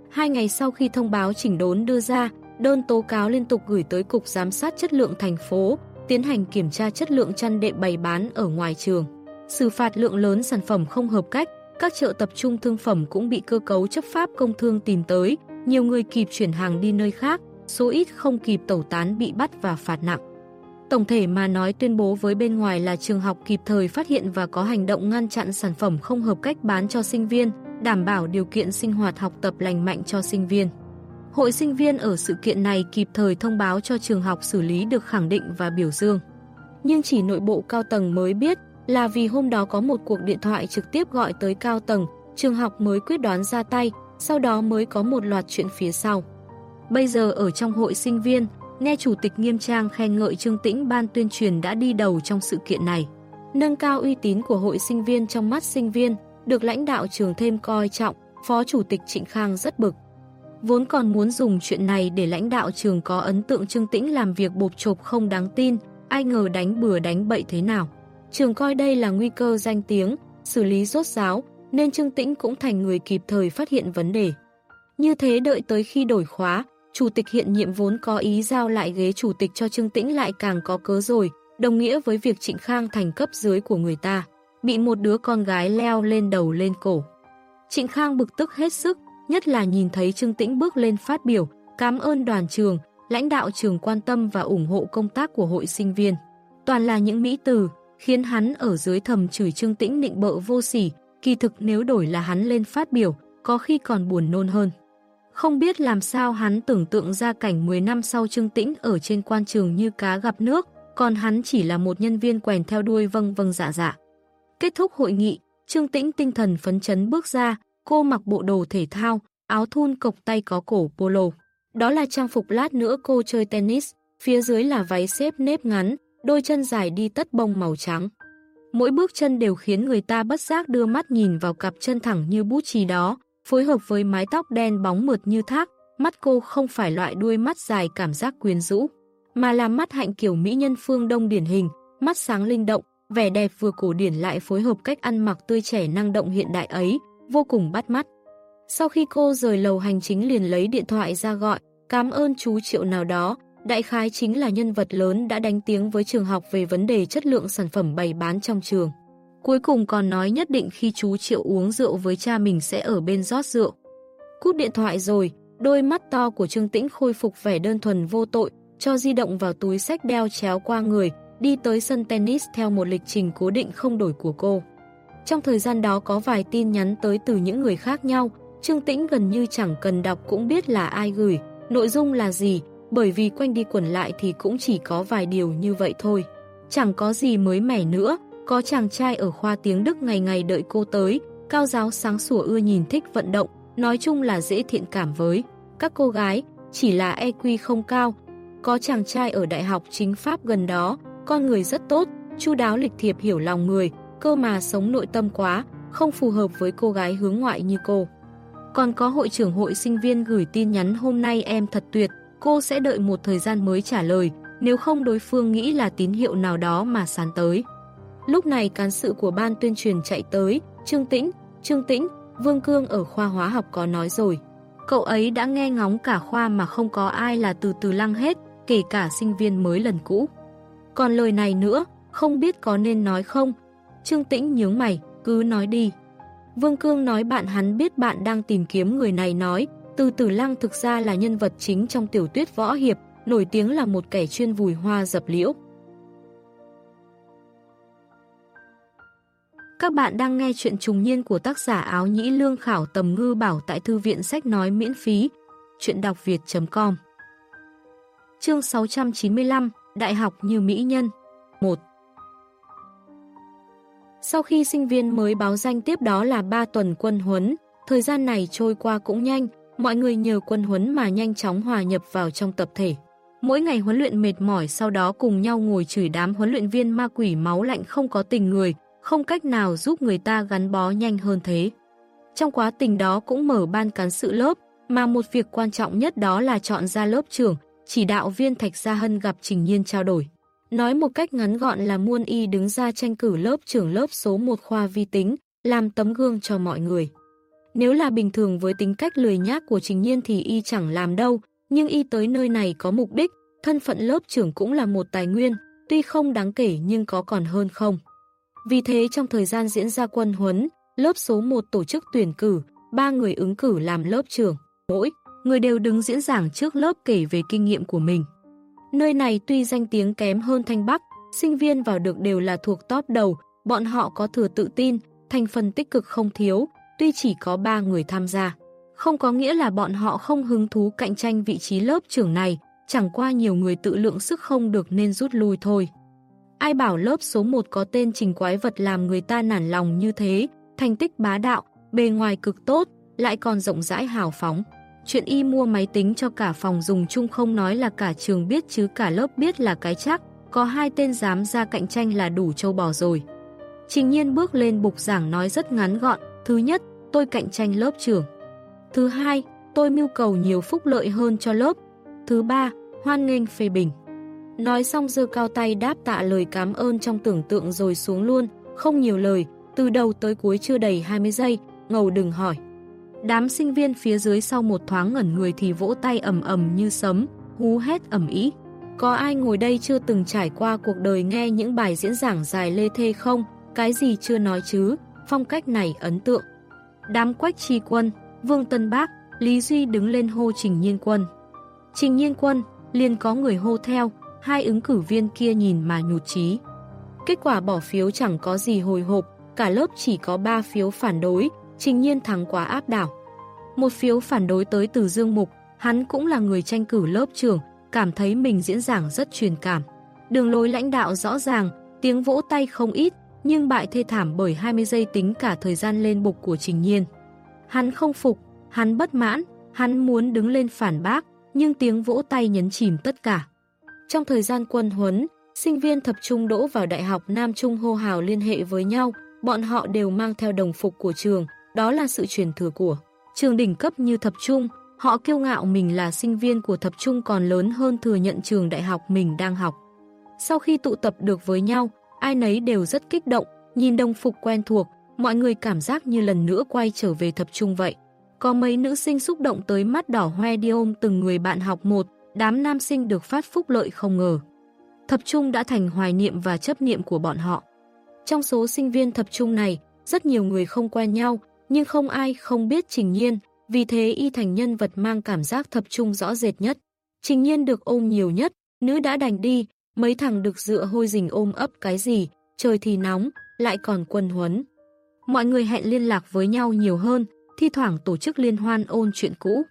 Hai ngày sau khi thông báo chỉnh đốn đưa ra, đơn tố cáo liên tục gửi tới Cục Giám sát Chất lượng thành phố, tiến hành kiểm tra chất lượng chăn đệm bày bán ở ngoài trường. Xử phạt lượng lớn sản phẩm không hợp cách, các chợ tập trung thương phẩm cũng bị cơ cấu chấp pháp công thương tìm tới, nhiều người kịp chuyển hàng đi nơi khác, số ít không kịp tẩu tán bị bắt và phạt nặng. Tổng thể mà nói tuyên bố với bên ngoài là trường học kịp thời phát hiện và có hành động ngăn chặn sản phẩm không hợp cách bán cho sinh viên, đảm bảo điều kiện sinh hoạt học tập lành mạnh cho sinh viên. Hội sinh viên ở sự kiện này kịp thời thông báo cho trường học xử lý được khẳng định và biểu dương. Nhưng chỉ nội bộ cao tầng mới biết là vì hôm đó có một cuộc điện thoại trực tiếp gọi tới cao tầng, trường học mới quyết đoán ra tay, sau đó mới có một loạt chuyện phía sau. Bây giờ ở trong hội sinh viên, nghe Chủ tịch Nghiêm Trang khen ngợi Trương Tĩnh ban tuyên truyền đã đi đầu trong sự kiện này. Nâng cao uy tín của hội sinh viên trong mắt sinh viên, được lãnh đạo trường thêm coi trọng, Phó Chủ tịch Trịnh Khang rất bực. Vốn còn muốn dùng chuyện này để lãnh đạo trường có ấn tượng Trương Tĩnh làm việc bộp chộp không đáng tin, ai ngờ đánh bừa đánh bậy thế nào. Trường coi đây là nguy cơ danh tiếng, xử lý rốt ráo, nên Trương Tĩnh cũng thành người kịp thời phát hiện vấn đề. Như thế đợi tới khi đổi khóa, chủ tịch hiện nhiệm vốn có ý giao lại ghế chủ tịch cho Trương Tĩnh lại càng có cớ rồi, đồng nghĩa với việc Trịnh Khang thành cấp dưới của người ta, bị một đứa con gái leo lên đầu lên cổ. Trịnh Khang bực tức hết sức, nhất là nhìn thấy Trương Tĩnh bước lên phát biểu, cảm ơn đoàn trường, lãnh đạo trường quan tâm và ủng hộ công tác của hội sinh viên. Toàn là những mỹ từ, khiến hắn ở dưới thầm chửi Trương Tĩnh nịnh bợ vô sỉ, kỳ thực nếu đổi là hắn lên phát biểu, có khi còn buồn nôn hơn. Không biết làm sao hắn tưởng tượng ra cảnh 10 năm sau Trương Tĩnh ở trên quan trường như cá gặp nước, còn hắn chỉ là một nhân viên quèn theo đuôi vâng vâng dạ dạ. Kết thúc hội nghị, Trương Tĩnh tinh thần phấn chấn bước ra, cô mặc bộ đồ thể thao, áo thun cộc tay có cổ polo. Đó là trang phục lát nữa cô chơi tennis, phía dưới là váy xếp nếp ngắn, đôi chân dài đi tất bông màu trắng. Mỗi bước chân đều khiến người ta bất giác đưa mắt nhìn vào cặp chân thẳng như bút chì đó, phối hợp với mái tóc đen bóng mượt như thác, mắt cô không phải loại đuôi mắt dài cảm giác quyến rũ, mà là mắt hạnh kiểu mỹ nhân phương đông điển hình, mắt sáng linh động, vẻ đẹp vừa cổ điển lại phối hợp cách ăn mặc tươi trẻ năng động hiện đại ấy, vô cùng bắt mắt. Sau khi cô rời lầu hành chính liền lấy điện thoại ra gọi, cảm ơn chú Triệu nào đó, đại khái chính là nhân vật lớn đã đánh tiếng với trường học về vấn đề chất lượng sản phẩm bày bán trong trường. Cuối cùng còn nói nhất định khi chú Triệu uống rượu với cha mình sẽ ở bên rót rượu. Cút điện thoại rồi, đôi mắt to của Trương Tĩnh khôi phục vẻ đơn thuần vô tội, cho di động vào túi sách đeo chéo qua người, đi tới sân tennis theo một lịch trình cố định không đổi của cô. Trong thời gian đó có vài tin nhắn tới từ những người khác nhau, Trương Tĩnh gần như chẳng cần đọc cũng biết là ai gửi, nội dung là gì, bởi vì quanh đi quẩn lại thì cũng chỉ có vài điều như vậy thôi. Chẳng có gì mới mẻ nữa, có chàng trai ở khoa tiếng Đức ngày ngày đợi cô tới, cao giáo sáng sủa ưa nhìn thích vận động, nói chung là dễ thiện cảm với. Các cô gái, chỉ là EQ không cao. Có chàng trai ở đại học chính Pháp gần đó, con người rất tốt, chu đáo lịch thiệp hiểu lòng người, cơ mà sống nội tâm quá, không phù hợp với cô gái hướng ngoại như cô. Còn có hội trưởng hội sinh viên gửi tin nhắn hôm nay em thật tuyệt, cô sẽ đợi một thời gian mới trả lời, nếu không đối phương nghĩ là tín hiệu nào đó mà sán tới. Lúc này cán sự của ban tuyên truyền chạy tới, Trương Tĩnh, Trương Tĩnh, Vương Cương ở khoa hóa học có nói rồi. Cậu ấy đã nghe ngóng cả khoa mà không có ai là từ từ lăng hết, kể cả sinh viên mới lần cũ. Còn lời này nữa, không biết có nên nói không? Trương Tĩnh nhướng mày, cứ nói đi. Vương Cương nói bạn hắn biết bạn đang tìm kiếm người này nói, từ từ lăng thực ra là nhân vật chính trong tiểu tuyết võ hiệp, nổi tiếng là một kẻ chuyên vùi hoa dập liễu. Các bạn đang nghe chuyện trùng niên của tác giả áo nhĩ lương khảo tầm ngư bảo tại thư viện sách nói miễn phí. Chuyện đọc việt.com Chương 695 Đại học như Mỹ Nhân 1 Sau khi sinh viên mới báo danh tiếp đó là 3 tuần quân huấn, thời gian này trôi qua cũng nhanh, mọi người nhờ quân huấn mà nhanh chóng hòa nhập vào trong tập thể. Mỗi ngày huấn luyện mệt mỏi sau đó cùng nhau ngồi chửi đám huấn luyện viên ma quỷ máu lạnh không có tình người, không cách nào giúp người ta gắn bó nhanh hơn thế. Trong quá trình đó cũng mở ban cán sự lớp, mà một việc quan trọng nhất đó là chọn ra lớp trưởng, chỉ đạo viên Thạch Gia Hân gặp Trình Nhiên trao đổi. Nói một cách ngắn gọn là muôn y đứng ra tranh cử lớp trưởng lớp số 1 khoa vi tính, làm tấm gương cho mọi người. Nếu là bình thường với tính cách lười nhác của Trình Nhiên thì y chẳng làm đâu, nhưng y tới nơi này có mục đích, thân phận lớp trưởng cũng là một tài nguyên, tuy không đáng kể nhưng có còn hơn không. Vì thế trong thời gian diễn ra quân huấn, lớp số 1 tổ chức tuyển cử, ba người ứng cử làm lớp trưởng. Mỗi người đều đứng diễn giảng trước lớp kể về kinh nghiệm của mình. Nơi này tuy danh tiếng kém hơn Thanh Bắc, sinh viên vào được đều là thuộc top đầu, bọn họ có thừa tự tin, thành phần tích cực không thiếu, tuy chỉ có 3 người tham gia. Không có nghĩa là bọn họ không hứng thú cạnh tranh vị trí lớp trưởng này, chẳng qua nhiều người tự lượng sức không được nên rút lui thôi. Ai bảo lớp số 1 có tên trình quái vật làm người ta nản lòng như thế, thành tích bá đạo, bề ngoài cực tốt, lại còn rộng rãi hào phóng. Chuyện y mua máy tính cho cả phòng dùng chung không nói là cả trường biết chứ cả lớp biết là cái chắc, có hai tên dám ra cạnh tranh là đủ châu bò rồi. Trình nhiên bước lên bục giảng nói rất ngắn gọn, thứ nhất, tôi cạnh tranh lớp trưởng; Thứ hai, tôi mưu cầu nhiều phúc lợi hơn cho lớp. Thứ ba, hoan nghênh phê bình. Nói xong dơ cao tay đáp tạ lời cảm ơn trong tưởng tượng rồi xuống luôn, không nhiều lời, từ đầu tới cuối chưa đầy 20 giây, ngầu đừng hỏi. Đám sinh viên phía dưới sau một thoáng ngẩn người thì vỗ tay ầm ầm như sấm, hú hét ầm ý. Có ai ngồi đây chưa từng trải qua cuộc đời nghe những bài diễn giảng dài lê thê không? Cái gì chưa nói chứ? Phong cách này ấn tượng. Đám quách tri quân, Vương Tân Bác, Lý Duy đứng lên hô Trình Nhiên Quân. Trình Nhiên Quân, liền có người hô theo, hai ứng cử viên kia nhìn mà nhụt chí. Kết quả bỏ phiếu chẳng có gì hồi hộp, cả lớp chỉ có 3 phiếu phản đối, Trình Nhiên thắng quá áp đảo. Một phiếu phản đối tới từ Dương Mục, hắn cũng là người tranh cử lớp trưởng, cảm thấy mình diễn giảng rất truyền cảm. Đường lối lãnh đạo rõ ràng, tiếng vỗ tay không ít, nhưng bại thê thảm bởi 20 giây tính cả thời gian lên bục của Trình Nhiên. Hắn không phục, hắn bất mãn, hắn muốn đứng lên phản bác, nhưng tiếng vỗ tay nhấn chìm tất cả. Trong thời gian quân huấn, sinh viên thập trung đỗ vào Đại học Nam Trung hô hào liên hệ với nhau, bọn họ đều mang theo đồng phục của trường, đó là sự truyền thừa của trường đỉnh cấp như thập trung. Họ kiêu ngạo mình là sinh viên của thập trung còn lớn hơn thừa nhận trường đại học mình đang học. Sau khi tụ tập được với nhau, ai nấy đều rất kích động, nhìn đồng phục quen thuộc, mọi người cảm giác như lần nữa quay trở về thập trung vậy. Có mấy nữ sinh xúc động tới mắt đỏ hoe đi ôm từng người bạn học một, đám nam sinh được phát phúc lợi không ngờ. Thập trung đã thành hoài niệm và chấp niệm của bọn họ. Trong số sinh viên thập trung này, rất nhiều người không quen nhau, nhưng không ai không biết Trình Nhiên, vì thế y thành nhân vật mang cảm giác thập trung rõ rệt nhất. Trình Nhiên được ôm nhiều nhất, nữ đã đành đi, mấy thằng được dựa hôi rình ôm ấp cái gì, trời thì nóng, lại còn quân huấn. Mọi người hẹn liên lạc với nhau nhiều hơn, thi thoảng tổ chức liên hoan ôn chuyện cũ.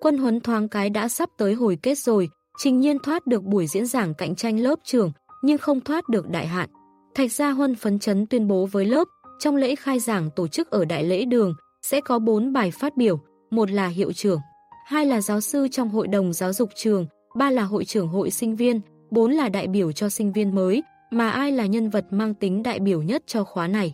Quân huấn thoáng cái đã sắp tới hồi kết rồi, Trình Nhiên thoát được buổi diễn giảng cạnh tranh lớp trường, nhưng không thoát được đại hạn. Thạch Gia Huân phấn chấn tuyên bố với lớp, trong lễ khai giảng tổ chức ở Đại lễ đường, sẽ có 4 bài phát biểu, một là hiệu trưởng, hai là giáo sư trong hội đồng giáo dục trường, ba là hội trưởng hội sinh viên, bốn là đại biểu cho sinh viên mới, mà ai là nhân vật mang tính đại biểu nhất cho khóa này.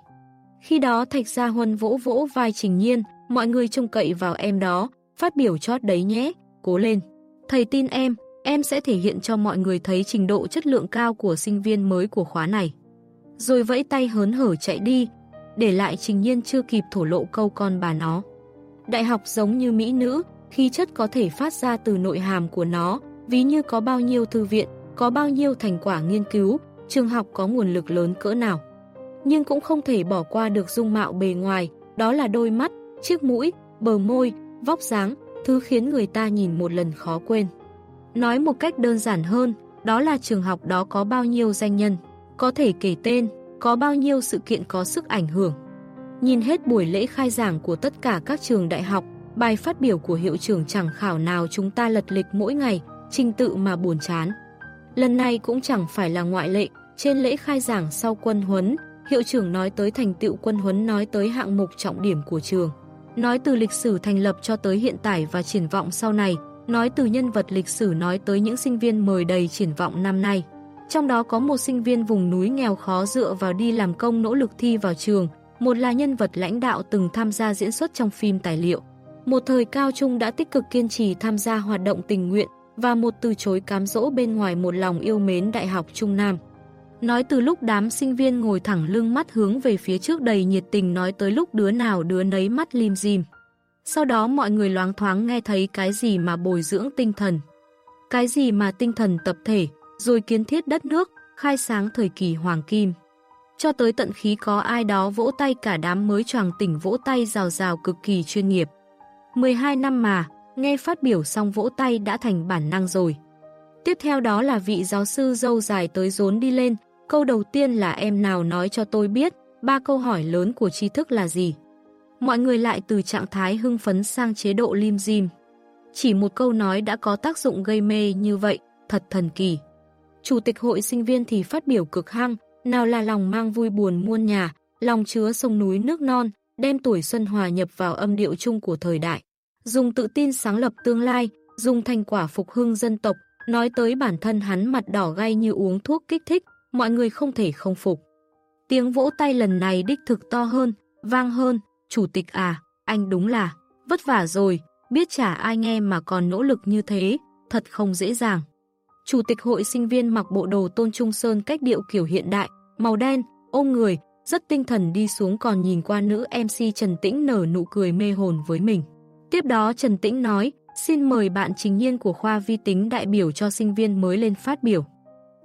Khi đó Thạch Gia Huân vỗ vỗ vai Trình Nhiên, mọi người trông cậy vào em đó, phát biểu chót đấy nhé, cố lên. Thầy tin em, em sẽ thể hiện cho mọi người thấy trình độ chất lượng cao của sinh viên mới của khóa này. Rồi vẫy tay hớn hở chạy đi, để lại Trình Nhiên chưa kịp thổ lộ câu con bà nó. Đại học giống như mỹ nữ, khi chất có thể phát ra từ nội hàm của nó, ví như có bao nhiêu thư viện, có bao nhiêu thành quả nghiên cứu, trường học có nguồn lực lớn cỡ nào. Nhưng cũng không thể bỏ qua được dung mạo bề ngoài, đó là đôi mắt, chiếc mũi, bờ môi, vóc dáng, thứ khiến người ta nhìn một lần khó quên. Nói một cách đơn giản hơn, đó là trường học đó có bao nhiêu danh nhân, có thể kể tên, có bao nhiêu sự kiện có sức ảnh hưởng. Nhìn hết buổi lễ khai giảng của tất cả các trường đại học, bài phát biểu của hiệu trưởng chẳng khảo nào chúng ta lật lịch mỗi ngày, trình tự mà buồn chán. Lần này cũng chẳng phải là ngoại lệ, trên lễ khai giảng sau quân huấn, hiệu trưởng nói tới thành tựu quân huấn nói tới hạng mục trọng điểm của trường. Nói từ lịch sử thành lập cho tới hiện tại và triển vọng sau này, nói từ nhân vật lịch sử nói tới những sinh viên mời đầy triển vọng năm nay. Trong đó có một sinh viên vùng núi nghèo khó dựa vào đi làm công nỗ lực thi vào trường, một là nhân vật lãnh đạo từng tham gia diễn xuất trong phim tài liệu. Một thời cao trung đã tích cực kiên trì tham gia hoạt động tình nguyện, và một từ chối cám dỗ bên ngoài một lòng yêu mến Đại học Trung Nam. Nói từ lúc đám sinh viên ngồi thẳng lưng mắt hướng về phía trước đầy nhiệt tình nói tới lúc đứa nào đứa nấy mắt lim dim. Sau đó mọi người loáng thoáng nghe thấy cái gì mà bồi dưỡng tinh thần. Cái gì mà tinh thần tập thể, rồi kiến thiết đất nước, khai sáng thời kỳ hoàng kim. Cho tới tận khí có ai đó vỗ tay cả đám mới choàng tỉnh vỗ tay rào rào cực kỳ chuyên nghiệp. 12 năm mà, nghe phát biểu xong vỗ tay đã thành bản năng rồi. Tiếp theo đó là vị giáo sư dâu dài tới rốn đi lên, câu đầu tiên là em nào nói cho tôi biết, ba câu hỏi lớn của tri thức là gì. Mọi người lại từ trạng thái hưng phấn sang chế độ lim dim. Chỉ một câu nói đã có tác dụng gây mê như vậy, thật thần kỳ. Chủ tịch hội sinh viên thì phát biểu cực hăng, nào là lòng mang vui buồn muôn nhà, lòng chứa sông núi nước non, đem tuổi xuân hòa nhập vào âm điệu chung của thời đại. Dùng tự tin sáng lập tương lai, dùng thành quả phục hưng dân tộc, nói tới bản thân hắn mặt đỏ gay như uống thuốc kích thích, mọi người không thể không phục. Tiếng vỗ tay lần này đích thực to hơn, vang hơn, chủ tịch à, anh đúng là, vất vả rồi, biết chả ai nghe mà còn nỗ lực như thế, thật không dễ dàng. Chủ tịch hội sinh viên mặc bộ đồ tôn trung sơn cách điệu kiểu hiện đại, màu đen, ôm người, rất tinh thần đi xuống còn nhìn qua nữ MC Trần Tĩnh nở nụ cười mê hồn với mình. Tiếp đó Trần Tĩnh nói, xin mời bạn Trình Nhiên của khoa vi tính đại biểu cho sinh viên mới lên phát biểu.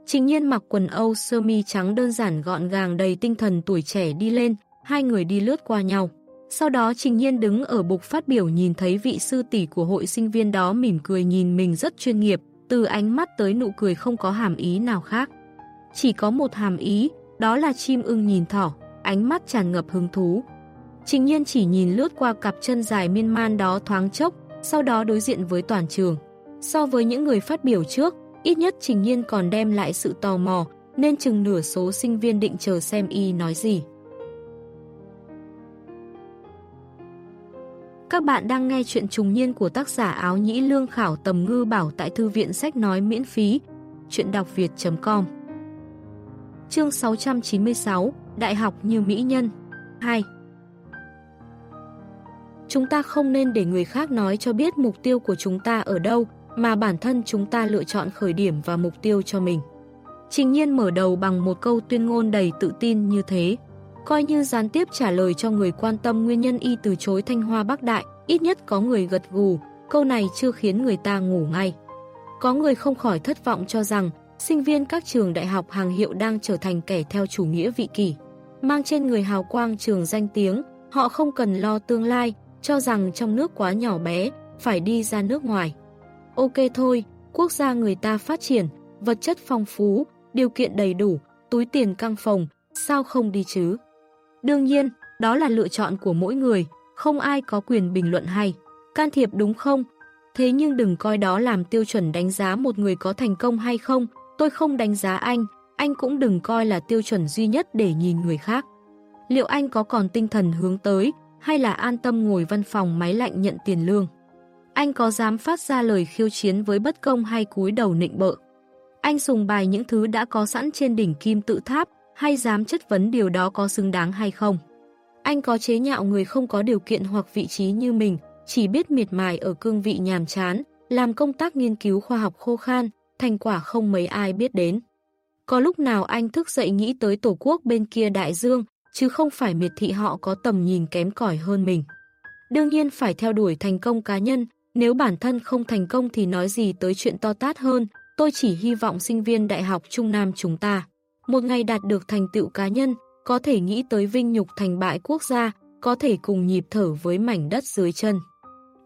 Trình Nhiên mặc quần Âu sơ mi trắng đơn giản gọn gàng đầy tinh thần tuổi trẻ đi lên, hai người đi lướt qua nhau. Sau đó Trình Nhiên đứng ở bục phát biểu nhìn thấy vị sư tỷ của hội sinh viên đó mỉm cười nhìn mình rất chuyên nghiệp, từ ánh mắt tới nụ cười không có hàm ý nào khác. Chỉ có một hàm ý, đó là chim ưng nhìn thỏ, ánh mắt tràn ngập hứng thú. Trình nhiên chỉ nhìn lướt qua cặp chân dài miên man đó thoáng chốc, sau đó đối diện với toàn trường. So với những người phát biểu trước, ít nhất Trình nhiên còn đem lại sự tò mò, nên chừng nửa số sinh viên định chờ xem y nói gì. Các bạn đang nghe chuyện trùng niên của tác giả áo nhĩ lương khảo tầm ngư bảo tại thư viện sách nói miễn phí. Chuyện đọc việt.com Chương 696 Đại học như mỹ nhân 2 Chúng ta không nên để người khác nói cho biết mục tiêu của chúng ta ở đâu, mà bản thân chúng ta lựa chọn khởi điểm và mục tiêu cho mình. Trình nhiên mở đầu bằng một câu tuyên ngôn đầy tự tin như thế. Coi như gián tiếp trả lời cho người quan tâm nguyên nhân y từ chối Thanh Hoa Bắc Đại, ít nhất có người gật gù, câu này chưa khiến người ta ngủ ngay. Có người không khỏi thất vọng cho rằng sinh viên các trường đại học hàng hiệu đang trở thành kẻ theo chủ nghĩa vị kỷ. Mang trên người hào quang trường danh tiếng, họ không cần lo tương lai, cho rằng trong nước quá nhỏ bé, phải đi ra nước ngoài. Ok thôi, quốc gia người ta phát triển, vật chất phong phú, điều kiện đầy đủ, túi tiền căng phòng, sao không đi chứ? Đương nhiên, đó là lựa chọn của mỗi người, không ai có quyền bình luận hay, can thiệp đúng không? Thế nhưng đừng coi đó làm tiêu chuẩn đánh giá một người có thành công hay không, tôi không đánh giá anh, anh cũng đừng coi là tiêu chuẩn duy nhất để nhìn người khác. Liệu anh có còn tinh thần hướng tới, hay là an tâm ngồi văn phòng máy lạnh nhận tiền lương? Anh có dám phát ra lời khiêu chiến với bất công hay cúi đầu nịnh bợ? Anh sùng bài những thứ đã có sẵn trên đỉnh kim tự tháp hay dám chất vấn điều đó có xứng đáng hay không? Anh có chế nhạo người không có điều kiện hoặc vị trí như mình, chỉ biết miệt mài ở cương vị nhàm chán, làm công tác nghiên cứu khoa học khô khan, thành quả không mấy ai biết đến. Có lúc nào anh thức dậy nghĩ tới tổ quốc bên kia đại dương, chứ không phải miệt thị họ có tầm nhìn kém cỏi hơn mình. Đương nhiên phải theo đuổi thành công cá nhân, nếu bản thân không thành công thì nói gì tới chuyện to tát hơn, tôi chỉ hy vọng sinh viên Đại học Trung Nam chúng ta. Một ngày đạt được thành tựu cá nhân, có thể nghĩ tới vinh nhục thành bại quốc gia, có thể cùng nhịp thở với mảnh đất dưới chân.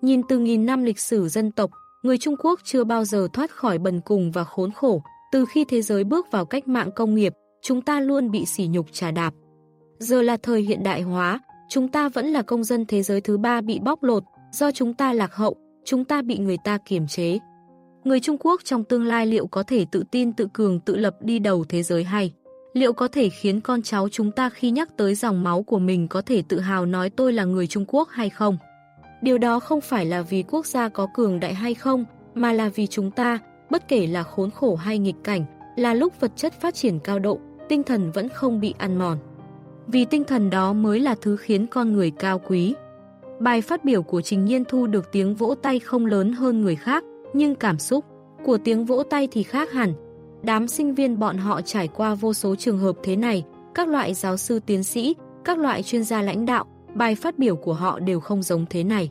Nhìn từ nghìn năm lịch sử dân tộc, người Trung Quốc chưa bao giờ thoát khỏi bần cùng và khốn khổ. Từ khi thế giới bước vào cách mạng công nghiệp, chúng ta luôn bị sỉ nhục trà đạp. Giờ là thời hiện đại hóa, chúng ta vẫn là công dân thế giới thứ ba bị bóc lột, do chúng ta lạc hậu, chúng ta bị người ta kiềm chế. Người Trung Quốc trong tương lai liệu có thể tự tin tự cường tự lập đi đầu thế giới hay? Liệu có thể khiến con cháu chúng ta khi nhắc tới dòng máu của mình có thể tự hào nói tôi là người Trung Quốc hay không? Điều đó không phải là vì quốc gia có cường đại hay không, mà là vì chúng ta, bất kể là khốn khổ hay nghịch cảnh, là lúc vật chất phát triển cao độ, tinh thần vẫn không bị ăn mòn. Vì tinh thần đó mới là thứ khiến con người cao quý. Bài phát biểu của Trình Nhiên thu được tiếng vỗ tay không lớn hơn người khác, nhưng cảm xúc, Của tiếng vỗ tay thì khác hẳn. Đám sinh viên bọn họ trải qua vô số trường hợp thế này, các loại giáo sư tiến sĩ, các loại chuyên gia lãnh đạo, bài phát biểu của họ đều không giống thế này.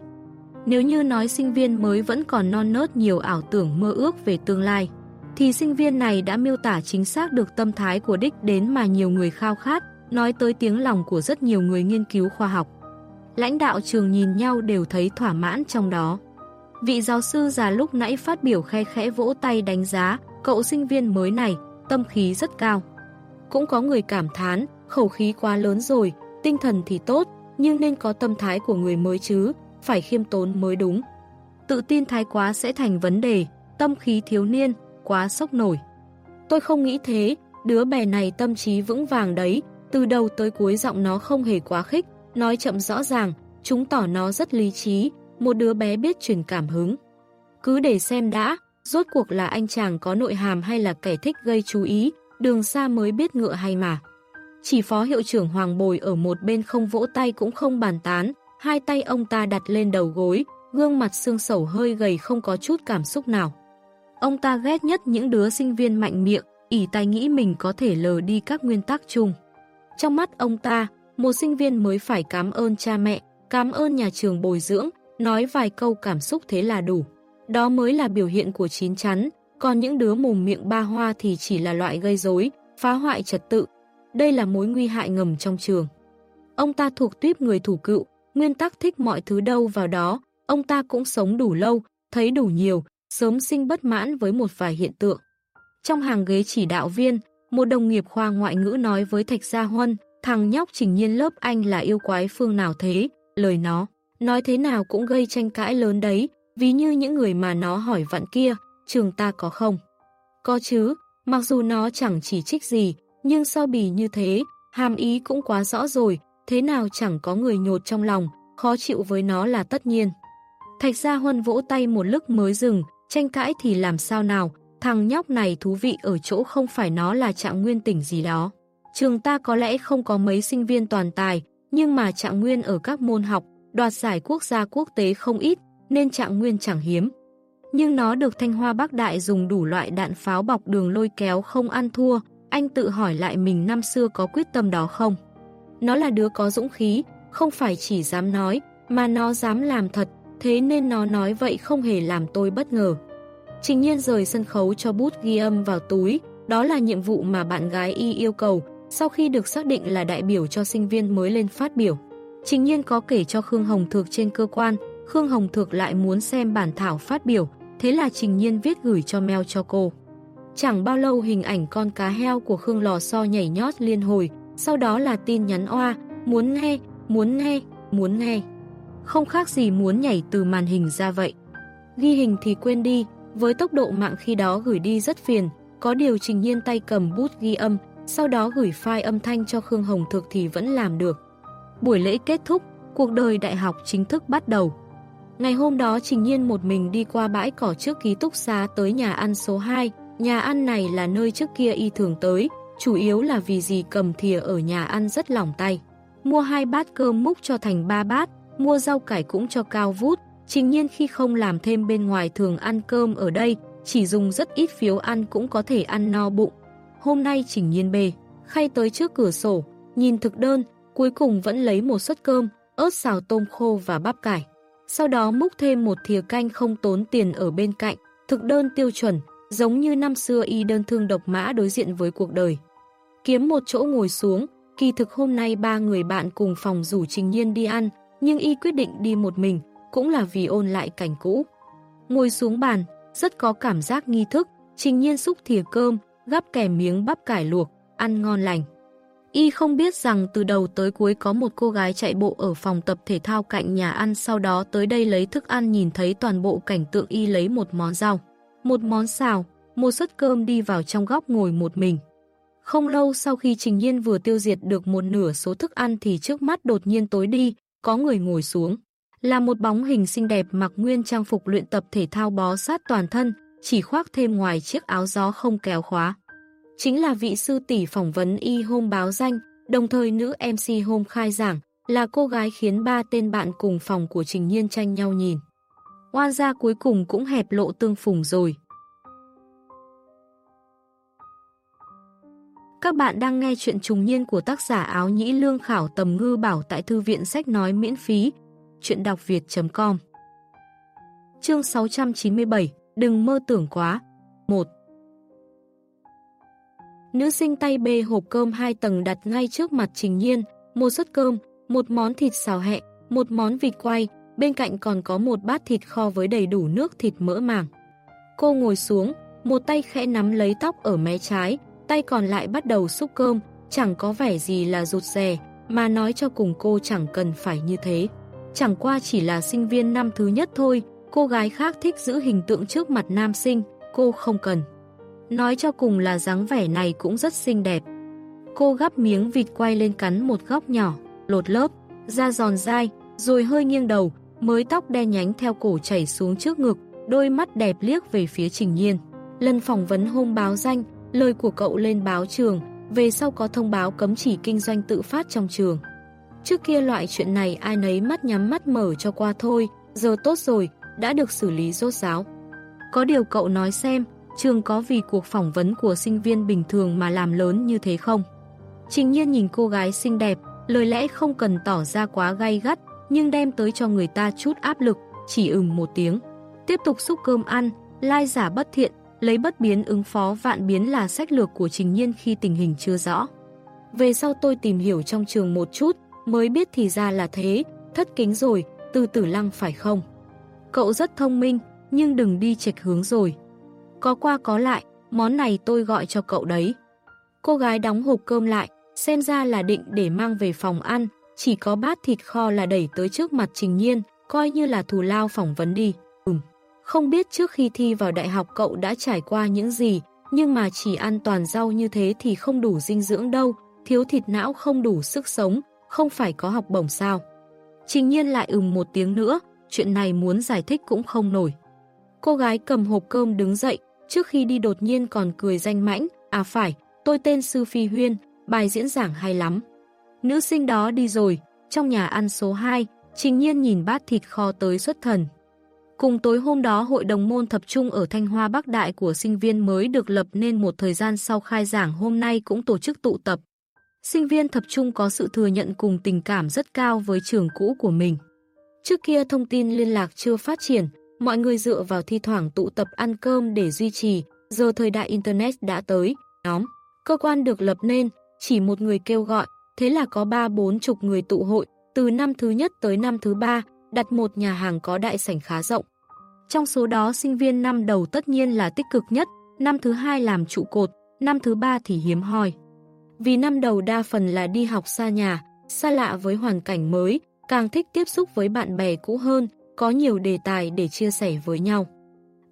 Nếu như nói sinh viên mới vẫn còn non nớt nhiều ảo tưởng mơ ước về tương lai, thì sinh viên này đã miêu tả chính xác được tâm thái của đích đến mà nhiều người khao khát, nói tới tiếng lòng của rất nhiều người nghiên cứu khoa học. Lãnh đạo trường nhìn nhau đều thấy thỏa mãn trong đó. Vị giáo sư già lúc nãy phát biểu khe khẽ vỗ tay đánh giá, cậu sinh viên mới này, tâm khí rất cao. Cũng có người cảm thán, khẩu khí quá lớn rồi, tinh thần thì tốt, nhưng nên có tâm thái của người mới chứ, phải khiêm tốn mới đúng. Tự tin thái quá sẽ thành vấn đề, tâm khí thiếu niên, quá sốc nổi. Tôi không nghĩ thế, đứa bè này tâm trí vững vàng đấy, từ đầu tới cuối giọng nó không hề quá khích, nói chậm rõ ràng, chúng tỏ nó rất lý trí, một đứa bé biết truyền cảm hứng. Cứ để xem đã, rốt cuộc là anh chàng có nội hàm hay là kẻ thích gây chú ý, đường xa mới biết ngựa hay mà. Chỉ phó hiệu trưởng Hoàng Bồi ở một bên không vỗ tay cũng không bàn tán, hai tay ông ta đặt lên đầu gối, gương mặt xương sầu hơi gầy không có chút cảm xúc nào. Ông ta ghét nhất những đứa sinh viên mạnh miệng, ỉ tay nghĩ mình có thể lờ đi các nguyên tắc chung. Trong mắt ông ta, một sinh viên mới phải cảm ơn cha mẹ, cảm ơn nhà trường bồi dưỡng, nói vài câu cảm xúc thế là đủ. Đó mới là biểu hiện của chín chắn, còn những đứa mồm miệng ba hoa thì chỉ là loại gây rối, phá hoại trật tự. Đây là mối nguy hại ngầm trong trường. Ông ta thuộc tuyếp người thủ cựu, nguyên tắc thích mọi thứ đâu vào đó, ông ta cũng sống đủ lâu, thấy đủ nhiều, sớm sinh bất mãn với một vài hiện tượng. Trong hàng ghế chỉ đạo viên, một đồng nghiệp khoa ngoại ngữ nói với Thạch Gia Huân, thằng nhóc trình nhiên lớp anh là yêu quái phương nào thế, lời nó, nói thế nào cũng gây tranh cãi lớn đấy, ví như những người mà nó hỏi vặn kia, trường ta có không? Có chứ, mặc dù nó chẳng chỉ trích gì, nhưng so bì như thế, hàm ý cũng quá rõ rồi, thế nào chẳng có người nhột trong lòng, khó chịu với nó là tất nhiên. Thạch Gia Huân vỗ tay một lúc mới dừng, tranh cãi thì làm sao nào, thằng nhóc này thú vị ở chỗ không phải nó là trạng nguyên tỉnh gì đó. Trường ta có lẽ không có mấy sinh viên toàn tài, nhưng mà trạng nguyên ở các môn học, đoạt giải quốc gia quốc tế không ít, nên trạng nguyên chẳng hiếm. Nhưng nó được Thanh Hoa Bắc Đại dùng đủ loại đạn pháo bọc đường lôi kéo không ăn thua, anh tự hỏi lại mình năm xưa có quyết tâm đó không? Nó là đứa có dũng khí, không phải chỉ dám nói, mà nó dám làm thật, thế nên nó nói vậy không hề làm tôi bất ngờ. Trình nhiên rời sân khấu cho bút ghi âm vào túi, đó là nhiệm vụ mà bạn gái y yêu cầu, sau khi được xác định là đại biểu cho sinh viên mới lên phát biểu. Trình nhiên có kể cho Khương Hồng Thược trên cơ quan, Khương Hồng Thược lại muốn xem bản thảo phát biểu, thế là Trình nhiên viết gửi cho mail cho cô. Chẳng bao lâu hình ảnh con cá heo của Khương Lò So nhảy nhót liên hồi, sau đó là tin nhắn oa, muốn nghe, muốn nghe, muốn nghe. Không khác gì muốn nhảy từ màn hình ra vậy. Ghi hình thì quên đi, với tốc độ mạng khi đó gửi đi rất phiền, có điều trình nhiên tay cầm bút ghi âm, sau đó gửi file âm thanh cho Khương Hồng Thực thì vẫn làm được. Buổi lễ kết thúc, cuộc đời đại học chính thức bắt đầu. Ngày hôm đó Trình Nhiên một mình đi qua bãi cỏ trước ký túc xá tới nhà ăn số 2. Nhà ăn này là nơi trước kia y thường tới, chủ yếu là vì gì cầm thìa ở nhà ăn rất lỏng tay. Mua hai bát cơm múc cho thành ba bát, mua rau cải cũng cho cao vút. Trình nhiên khi không làm thêm bên ngoài thường ăn cơm ở đây, chỉ dùng rất ít phiếu ăn cũng có thể ăn no bụng. Hôm nay Trình nhiên bê, khay tới trước cửa sổ, nhìn thực đơn, cuối cùng vẫn lấy một suất cơm, ớt xào tôm khô và bắp cải. Sau đó múc thêm một thìa canh không tốn tiền ở bên cạnh, thực đơn tiêu chuẩn, giống như năm xưa y đơn thương độc mã đối diện với cuộc đời. Kiếm một chỗ ngồi xuống, kỳ thực hôm nay ba người bạn cùng phòng rủ Trình Nhiên đi ăn, nhưng y quyết định đi một mình, cũng là vì ôn lại cảnh cũ. Ngồi xuống bàn, rất có cảm giác nghi thức, Trình Nhiên xúc thìa cơm, gắp kèm miếng bắp cải luộc, ăn ngon lành. Y không biết rằng từ đầu tới cuối có một cô gái chạy bộ ở phòng tập thể thao cạnh nhà ăn sau đó tới đây lấy thức ăn nhìn thấy toàn bộ cảnh tượng Y lấy một món rau, một món xào, một suất cơm đi vào trong góc ngồi một mình. Không lâu sau khi Trình Nhiên vừa tiêu diệt được một nửa số thức ăn thì trước mắt đột nhiên tối đi, có người ngồi xuống. Là một bóng hình xinh đẹp mặc nguyên trang phục luyện tập thể thao bó sát toàn thân, chỉ khoác thêm ngoài chiếc áo gió không kéo khóa. Chính là vị sư tỷ phỏng vấn y hôm báo danh, đồng thời nữ MC hôm khai giảng, là cô gái khiến ba tên bạn cùng phòng của Trình Nhiên tranh nhau nhìn. Oan gia cuối cùng cũng hẹp lộ tương phùng rồi. Các bạn đang nghe chuyện trùng niên của tác giả áo nhĩ lương khảo tầm ngư bảo tại thư viện sách nói miễn phí, chuyện đọc việt.com Chương 697 Đừng mơ tưởng quá. 1 Nữ sinh tay bê hộp cơm hai tầng đặt ngay trước mặt Trình Nhiên, một suất cơm, một món thịt xào hẹ, một món vịt quay, bên cạnh còn có một bát thịt kho với đầy đủ nước thịt mỡ màng. Cô ngồi xuống, một tay khẽ nắm lấy tóc ở mé trái, tay còn lại bắt đầu xúc cơm, chẳng có vẻ gì là rụt rè, mà nói cho cùng cô chẳng cần phải như thế. Chẳng qua chỉ là sinh viên năm thứ nhất thôi, cô gái khác thích giữ hình tượng trước mặt nam sinh, cô không cần. Nói cho cùng là dáng vẻ này cũng rất xinh đẹp. Cô gắp miếng vịt quay lên cắn một góc nhỏ, lột lớp, da giòn dai, rồi hơi nghiêng đầu, mới tóc đen nhánh theo cổ chảy xuống trước ngực, đôi mắt đẹp liếc về phía Trình Nhiên. Lần phỏng vấn hôm báo danh, lời của cậu lên báo trường, về sau có thông báo cấm chỉ kinh doanh tự phát trong trường. Trước kia loại chuyện này ai nấy mắt nhắm mắt mở cho qua thôi, giờ tốt rồi, đã được xử lý rốt ráo. Có điều cậu nói xem, trường có vì cuộc phỏng vấn của sinh viên bình thường mà làm lớn như thế không? Trình nhiên nhìn cô gái xinh đẹp, lời lẽ không cần tỏ ra quá gay gắt, nhưng đem tới cho người ta chút áp lực, chỉ ừm một tiếng. Tiếp tục xúc cơm ăn, lai giả bất thiện, lấy bất biến ứng phó vạn biến là sách lược của Trình Nhiên khi tình hình chưa rõ. Về sau tôi tìm hiểu trong trường một chút, mới biết thì ra là thế, thất kính rồi, từ tử lăng phải không? Cậu rất thông minh, nhưng đừng đi chệch hướng rồi. Có qua có lại, món này tôi gọi cho cậu đấy. Cô gái đóng hộp cơm lại, xem ra là định để mang về phòng ăn, chỉ có bát thịt kho là đẩy tới trước mặt Trình Nhiên, coi như là thù lao phỏng vấn đi. Ừm, không biết trước khi thi vào đại học cậu đã trải qua những gì, nhưng mà chỉ ăn toàn rau như thế thì không đủ dinh dưỡng đâu, thiếu thịt não không đủ sức sống, không phải có học bổng sao. Trình Nhiên lại ừm một tiếng nữa, chuyện này muốn giải thích cũng không nổi. Cô gái cầm hộp cơm đứng dậy, trước khi đi đột nhiên còn cười danh mãnh, à phải, tôi tên Sư Phi Huyên, bài diễn giảng hay lắm. Nữ sinh đó đi rồi, trong nhà ăn số 2, trình nhiên nhìn bát thịt kho tới xuất thần. Cùng tối hôm đó hội đồng môn tập trung ở Thanh Hoa Bắc Đại của sinh viên mới được lập nên một thời gian sau khai giảng hôm nay cũng tổ chức tụ tập. Sinh viên tập trung có sự thừa nhận cùng tình cảm rất cao với trường cũ của mình. Trước kia thông tin liên lạc chưa phát triển, mọi người dựa vào thi thoảng tụ tập ăn cơm để duy trì, giờ thời đại Internet đã tới, nhóm, cơ quan được lập nên, chỉ một người kêu gọi, thế là có ba bốn chục người tụ hội, từ năm thứ nhất tới năm thứ ba, đặt một nhà hàng có đại sảnh khá rộng. Trong số đó sinh viên năm đầu tất nhiên là tích cực nhất, năm thứ hai làm trụ cột, năm thứ ba thì hiếm hoi. Vì năm đầu đa phần là đi học xa nhà, xa lạ với hoàn cảnh mới, càng thích tiếp xúc với bạn bè cũ hơn, có nhiều đề tài để chia sẻ với nhau.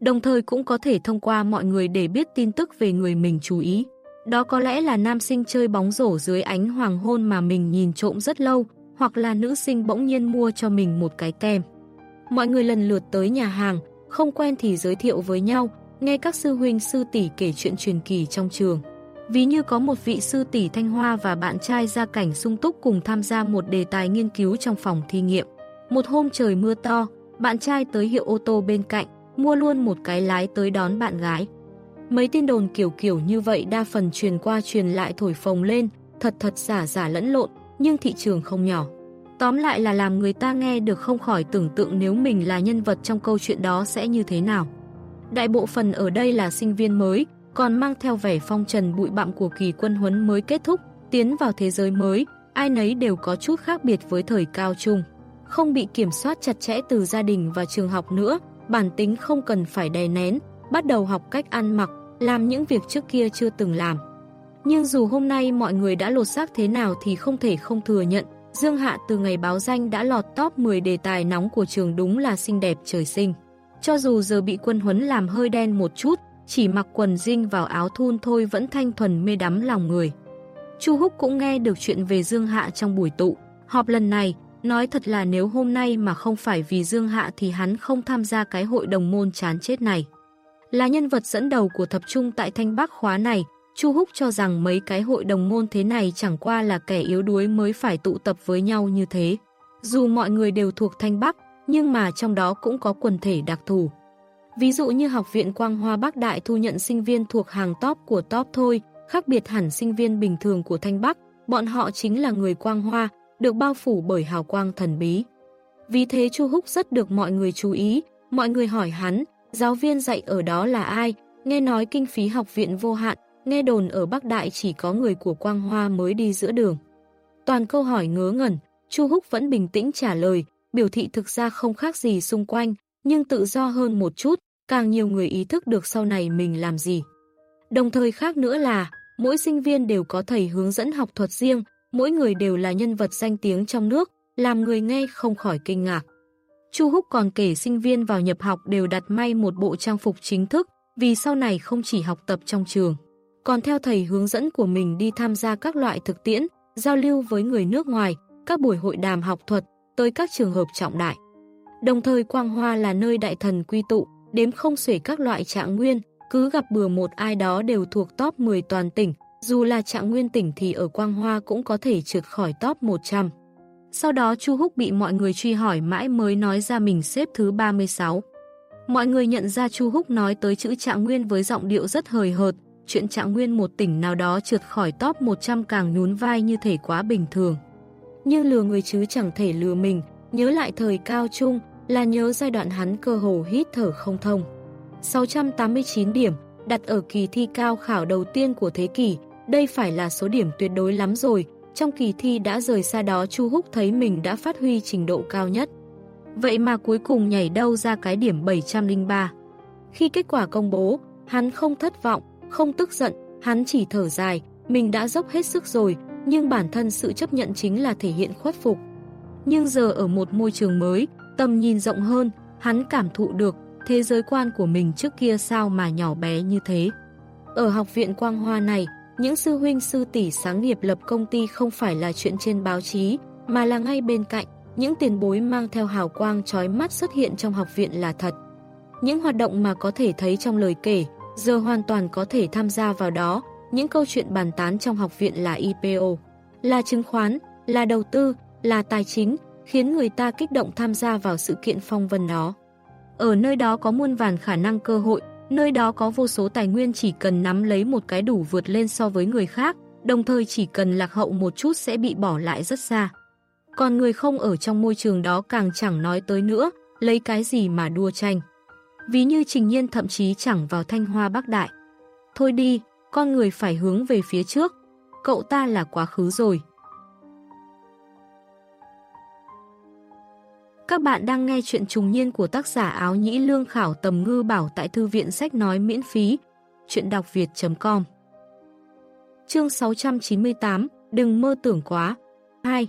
Đồng thời cũng có thể thông qua mọi người để biết tin tức về người mình chú ý. Đó có lẽ là nam sinh chơi bóng rổ dưới ánh hoàng hôn mà mình nhìn trộm rất lâu, hoặc là nữ sinh bỗng nhiên mua cho mình một cái kem. Mọi người lần lượt tới nhà hàng, không quen thì giới thiệu với nhau, nghe các sư huynh sư tỷ kể chuyện truyền kỳ trong trường. Ví như có một vị sư tỷ Thanh Hoa và bạn trai gia cảnh sung túc cùng tham gia một đề tài nghiên cứu trong phòng thí nghiệm. Một hôm trời mưa to, bạn trai tới hiệu ô tô bên cạnh, mua luôn một cái lái tới đón bạn gái. Mấy tin đồn kiểu kiểu như vậy đa phần truyền qua truyền lại thổi phồng lên, thật thật giả giả lẫn lộn, nhưng thị trường không nhỏ. Tóm lại là làm người ta nghe được không khỏi tưởng tượng nếu mình là nhân vật trong câu chuyện đó sẽ như thế nào. Đại bộ phần ở đây là sinh viên mới, còn mang theo vẻ phong trần bụi bặm của kỳ quân huấn mới kết thúc, tiến vào thế giới mới, ai nấy đều có chút khác biệt với thời cao trung. Không bị kiểm soát chặt chẽ từ gia đình và trường học nữa, bản tính không cần phải đè nén, bắt đầu học cách ăn mặc, làm những việc trước kia chưa từng làm. Nhưng dù hôm nay mọi người đã lột xác thế nào thì không thể không thừa nhận, Dương Hạ từ ngày báo danh đã lọt top 10 đề tài nóng của trường đúng là xinh đẹp trời sinh. Cho dù giờ bị quân huấn làm hơi đen một chút, chỉ mặc quần dinh vào áo thun thôi vẫn thanh thuần mê đắm lòng người. Chu Húc cũng nghe được chuyện về Dương Hạ trong buổi tụ. Họp lần này, nói thật là nếu hôm nay mà không phải vì Dương Hạ thì hắn không tham gia cái hội đồng môn chán chết này. Là nhân vật dẫn đầu của thập trung tại Thanh Bắc khóa này, Chu Húc cho rằng mấy cái hội đồng môn thế này chẳng qua là kẻ yếu đuối mới phải tụ tập với nhau như thế. Dù mọi người đều thuộc Thanh Bắc, nhưng mà trong đó cũng có quần thể đặc thù. Ví dụ như Học viện Quang Hoa Bắc Đại thu nhận sinh viên thuộc hàng top của top thôi, Khác biệt hẳn sinh viên bình thường của Thanh Bắc, bọn họ chính là người quang hoa, được bao phủ bởi hào quang thần bí. Vì thế Chu Húc rất được mọi người chú ý, mọi người hỏi hắn, giáo viên dạy ở đó là ai, nghe nói kinh phí học viện vô hạn, nghe đồn ở Bắc Đại chỉ có người của Quang Hoa mới đi giữa đường. Toàn câu hỏi ngớ ngẩn, Chu Húc vẫn bình tĩnh trả lời, biểu thị thực ra không khác gì xung quanh, nhưng tự do hơn một chút, càng nhiều người ý thức được sau này mình làm gì. Đồng thời khác nữa là, mỗi sinh viên đều có thầy hướng dẫn học thuật riêng, mỗi người đều là nhân vật danh tiếng trong nước, làm người nghe không khỏi kinh ngạc. Chu Húc còn kể sinh viên vào nhập học đều đặt may một bộ trang phục chính thức, vì sau này không chỉ học tập trong trường, còn theo thầy hướng dẫn của mình đi tham gia các loại thực tiễn, giao lưu với người nước ngoài, các buổi hội đàm học thuật, tới các trường hợp trọng đại. Đồng thời Quang Hoa là nơi đại thần quy tụ, đếm không xuể các loại trạng nguyên, cứ gặp bừa một ai đó đều thuộc top 10 toàn tỉnh, dù là trạng nguyên tỉnh thì ở Quang Hoa cũng có thể trượt khỏi top 100. Sau đó Chu Húc bị mọi người truy hỏi mãi mới nói ra mình xếp thứ 36. Mọi người nhận ra Chu Húc nói tới chữ trạng nguyên với giọng điệu rất hời hợt, chuyện trạng nguyên một tỉnh nào đó trượt khỏi top 100 càng nhún vai như thể quá bình thường. Nhưng lừa người chứ chẳng thể lừa mình, nhớ lại thời cao trung là nhớ giai đoạn hắn cơ hồ hít thở không thông. 689 điểm, đặt ở kỳ thi cao khảo đầu tiên của thế kỷ, đây phải là số điểm tuyệt đối lắm rồi, trong kỳ thi đã rời xa đó Chu Húc thấy mình đã phát huy trình độ cao nhất. Vậy mà cuối cùng nhảy đâu ra cái điểm 703. Khi kết quả công bố, hắn không thất vọng, không tức giận, hắn chỉ thở dài, mình đã dốc hết sức rồi, nhưng bản thân sự chấp nhận chính là thể hiện khuất phục. Nhưng giờ ở một môi trường mới, tầm nhìn rộng hơn, hắn cảm thụ được thế giới quan của mình trước kia sao mà nhỏ bé như thế. Ở học viện Quang Hoa này, những sư huynh sư tỷ sáng nghiệp lập công ty không phải là chuyện trên báo chí, mà là ngay bên cạnh, những tiền bối mang theo hào quang trói mắt xuất hiện trong học viện là thật. Những hoạt động mà có thể thấy trong lời kể, giờ hoàn toàn có thể tham gia vào đó, những câu chuyện bàn tán trong học viện là IPO, là chứng khoán, là đầu tư, là tài chính, khiến người ta kích động tham gia vào sự kiện phong vân đó. Ở nơi đó có muôn vàn khả năng cơ hội, nơi đó có vô số tài nguyên chỉ cần nắm lấy một cái đủ vượt lên so với người khác, đồng thời chỉ cần lạc hậu một chút sẽ bị bỏ lại rất xa. Còn người không ở trong môi trường đó càng chẳng nói tới nữa, lấy cái gì mà đua tranh. Ví như Trình Nhiên thậm chí chẳng vào Thanh Hoa Bắc Đại. Thôi đi, con người phải hướng về phía trước. Cậu ta là quá khứ rồi. Các bạn đang nghe chuyện trùng niên của tác giả áo nhĩ lương khảo tầm ngư bảo tại thư viện sách nói miễn phí. Chuyện đọc việt.com Chương 698 Đừng mơ tưởng quá 2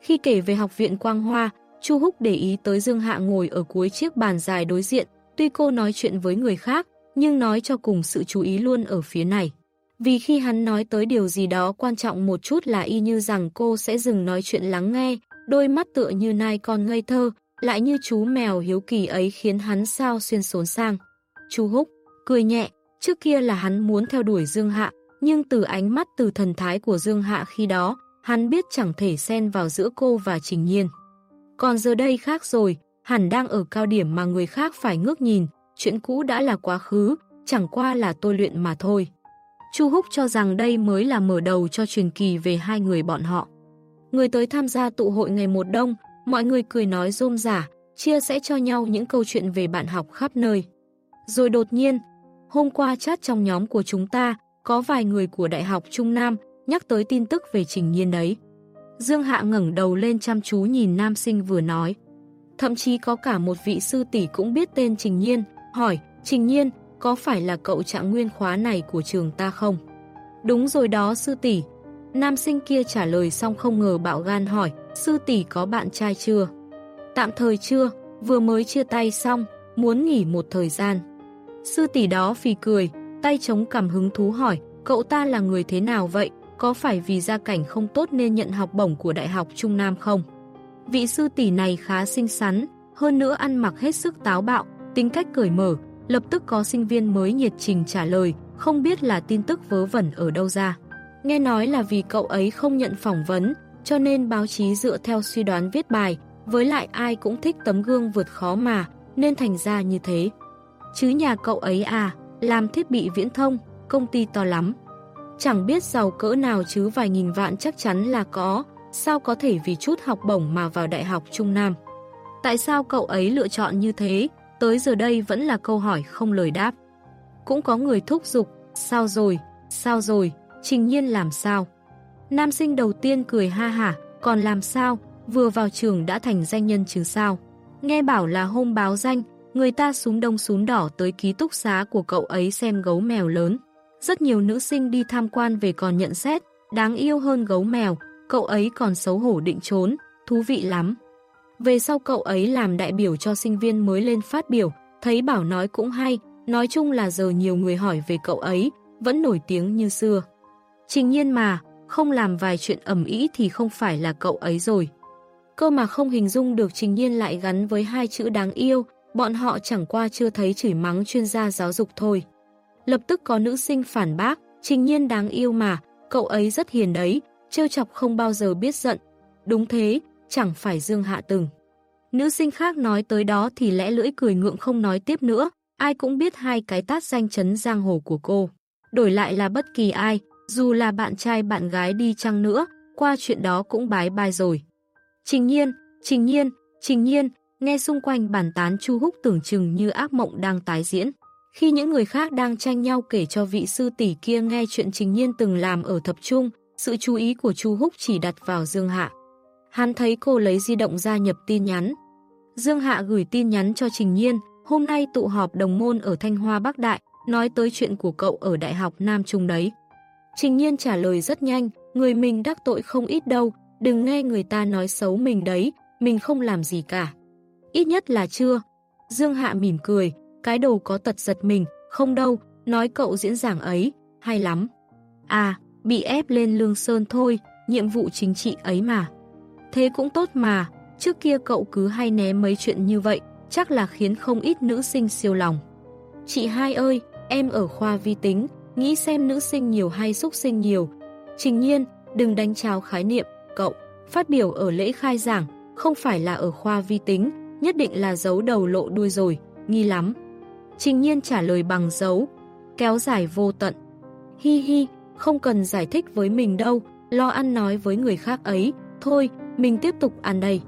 Khi kể về học viện Quang Hoa, Chu Húc để ý tới Dương Hạ ngồi ở cuối chiếc bàn dài đối diện, tuy cô nói chuyện với người khác, nhưng nói cho cùng sự chú ý luôn ở phía này. Vì khi hắn nói tới điều gì đó quan trọng một chút là y như rằng cô sẽ dừng nói chuyện lắng nghe, đôi mắt tựa như nai con ngây thơ, lại như chú mèo hiếu kỳ ấy khiến hắn sao xuyên xốn sang. Chú Húc, cười nhẹ, trước kia là hắn muốn theo đuổi Dương Hạ, nhưng từ ánh mắt từ thần thái của Dương Hạ khi đó, hắn biết chẳng thể xen vào giữa cô và Trình Nhiên. Còn giờ đây khác rồi, hẳn đang ở cao điểm mà người khác phải ngước nhìn, chuyện cũ đã là quá khứ, chẳng qua là tôi luyện mà thôi. Chu Húc cho rằng đây mới là mở đầu cho truyền kỳ về hai người bọn họ. Người tới tham gia tụ hội ngày một đông, mọi người cười nói rôm rả, chia sẻ cho nhau những câu chuyện về bạn học khắp nơi. Rồi đột nhiên, hôm qua chat trong nhóm của chúng ta, có vài người của Đại học Trung Nam nhắc tới tin tức về Trình Nhiên đấy. Dương Hạ ngẩng đầu lên chăm chú nhìn nam sinh vừa nói. Thậm chí có cả một vị sư tỷ cũng biết tên Trình Nhiên, hỏi, Trình Nhiên, có phải là cậu trạng nguyên khóa này của trường ta không? Đúng rồi đó sư tỷ. Nam sinh kia trả lời xong không ngờ bạo gan hỏi, sư tỷ có bạn trai chưa? Tạm thời chưa, vừa mới chia tay xong, muốn nghỉ một thời gian. Sư tỷ đó phì cười, tay chống cảm hứng thú hỏi, cậu ta là người thế nào vậy? Có phải vì gia cảnh không tốt nên nhận học bổng của Đại học Trung Nam không? Vị sư tỷ này khá xinh xắn, hơn nữa ăn mặc hết sức táo bạo, tính cách cởi mở, lập tức có sinh viên mới nhiệt trình trả lời, không biết là tin tức vớ vẩn ở đâu ra. Nghe nói là vì cậu ấy không nhận phỏng vấn, cho nên báo chí dựa theo suy đoán viết bài, với lại ai cũng thích tấm gương vượt khó mà, nên thành ra như thế. Chứ nhà cậu ấy à, làm thiết bị viễn thông, công ty to lắm. Chẳng biết giàu cỡ nào chứ vài nghìn vạn chắc chắn là có, sao có thể vì chút học bổng mà vào Đại học Trung Nam. Tại sao cậu ấy lựa chọn như thế, tới giờ đây vẫn là câu hỏi không lời đáp. Cũng có người thúc giục, sao rồi, sao rồi, trình nhiên làm sao. Nam sinh đầu tiên cười ha hả, còn làm sao, vừa vào trường đã thành danh nhân chứ sao. Nghe bảo là hôm báo danh, người ta súng đông súng đỏ tới ký túc xá của cậu ấy xem gấu mèo lớn. Rất nhiều nữ sinh đi tham quan về còn nhận xét, đáng yêu hơn gấu mèo, cậu ấy còn xấu hổ định trốn, thú vị lắm. Về sau cậu ấy làm đại biểu cho sinh viên mới lên phát biểu, thấy bảo nói cũng hay, nói chung là giờ nhiều người hỏi về cậu ấy, vẫn nổi tiếng như xưa. Trình nhiên mà, không làm vài chuyện ẩm ý thì không phải là cậu ấy rồi. Cơ mà không hình dung được trình nhiên lại gắn với hai chữ đáng yêu, bọn họ chẳng qua chưa thấy chửi mắng chuyên gia giáo dục thôi. Lập tức có nữ sinh phản bác, trình nhiên đáng yêu mà, cậu ấy rất hiền đấy, trêu chọc không bao giờ biết giận. Đúng thế, chẳng phải Dương Hạ từng. Nữ sinh khác nói tới đó thì lẽ lưỡi cười ngượng không nói tiếp nữa, ai cũng biết hai cái tát danh chấn giang hồ của cô. Đổi lại là bất kỳ ai, dù là bạn trai bạn gái đi chăng nữa, qua chuyện đó cũng bái bai rồi. Trình nhiên, trình nhiên, trình nhiên, nghe xung quanh bàn tán Chu Húc tưởng chừng như ác mộng đang tái diễn. Khi những người khác đang tranh nhau kể cho vị sư tỷ kia nghe chuyện Trình Nhiên từng làm ở thập trung, sự chú ý của Chu Húc chỉ đặt vào Dương Hạ. Hắn thấy cô lấy di động ra nhập tin nhắn. Dương Hạ gửi tin nhắn cho Trình Nhiên, hôm nay tụ họp đồng môn ở Thanh Hoa Bắc Đại, nói tới chuyện của cậu ở Đại học Nam Trung đấy. Trình Nhiên trả lời rất nhanh, người mình đắc tội không ít đâu, đừng nghe người ta nói xấu mình đấy, mình không làm gì cả. Ít nhất là chưa. Dương Hạ mỉm cười, cái đầu có tật giật mình, không đâu, nói cậu diễn giảng ấy, hay lắm. À, bị ép lên lương sơn thôi, nhiệm vụ chính trị ấy mà. Thế cũng tốt mà, trước kia cậu cứ hay né mấy chuyện như vậy, chắc là khiến không ít nữ sinh siêu lòng. Chị hai ơi, em ở khoa vi tính, nghĩ xem nữ sinh nhiều hay xúc sinh nhiều. Trình nhiên, đừng đánh trao khái niệm, cậu. Phát biểu ở lễ khai giảng, không phải là ở khoa vi tính, nhất định là giấu đầu lộ đuôi rồi, nghi lắm. Trình nhiên trả lời bằng dấu, kéo dài vô tận. Hi hi, không cần giải thích với mình đâu, lo ăn nói với người khác ấy, thôi, mình tiếp tục ăn đây.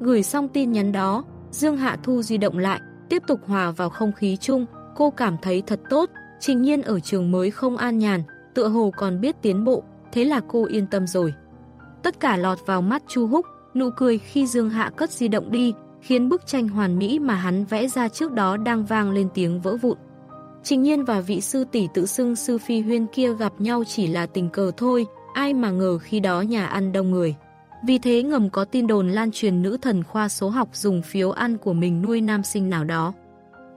Gửi xong tin nhắn đó, Dương Hạ Thu di động lại, tiếp tục hòa vào không khí chung, cô cảm thấy thật tốt, trình nhiên ở trường mới không an nhàn, tựa hồ còn biết tiến bộ, thế là cô yên tâm rồi. Tất cả lọt vào mắt Chu Húc, nụ cười khi Dương Hạ cất di động đi, khiến bức tranh hoàn mỹ mà hắn vẽ ra trước đó đang vang lên tiếng vỡ vụn. Trình nhiên và vị sư tỷ tự xưng sư phi huyên kia gặp nhau chỉ là tình cờ thôi, ai mà ngờ khi đó nhà ăn đông người. Vì thế ngầm có tin đồn lan truyền nữ thần khoa số học dùng phiếu ăn của mình nuôi nam sinh nào đó.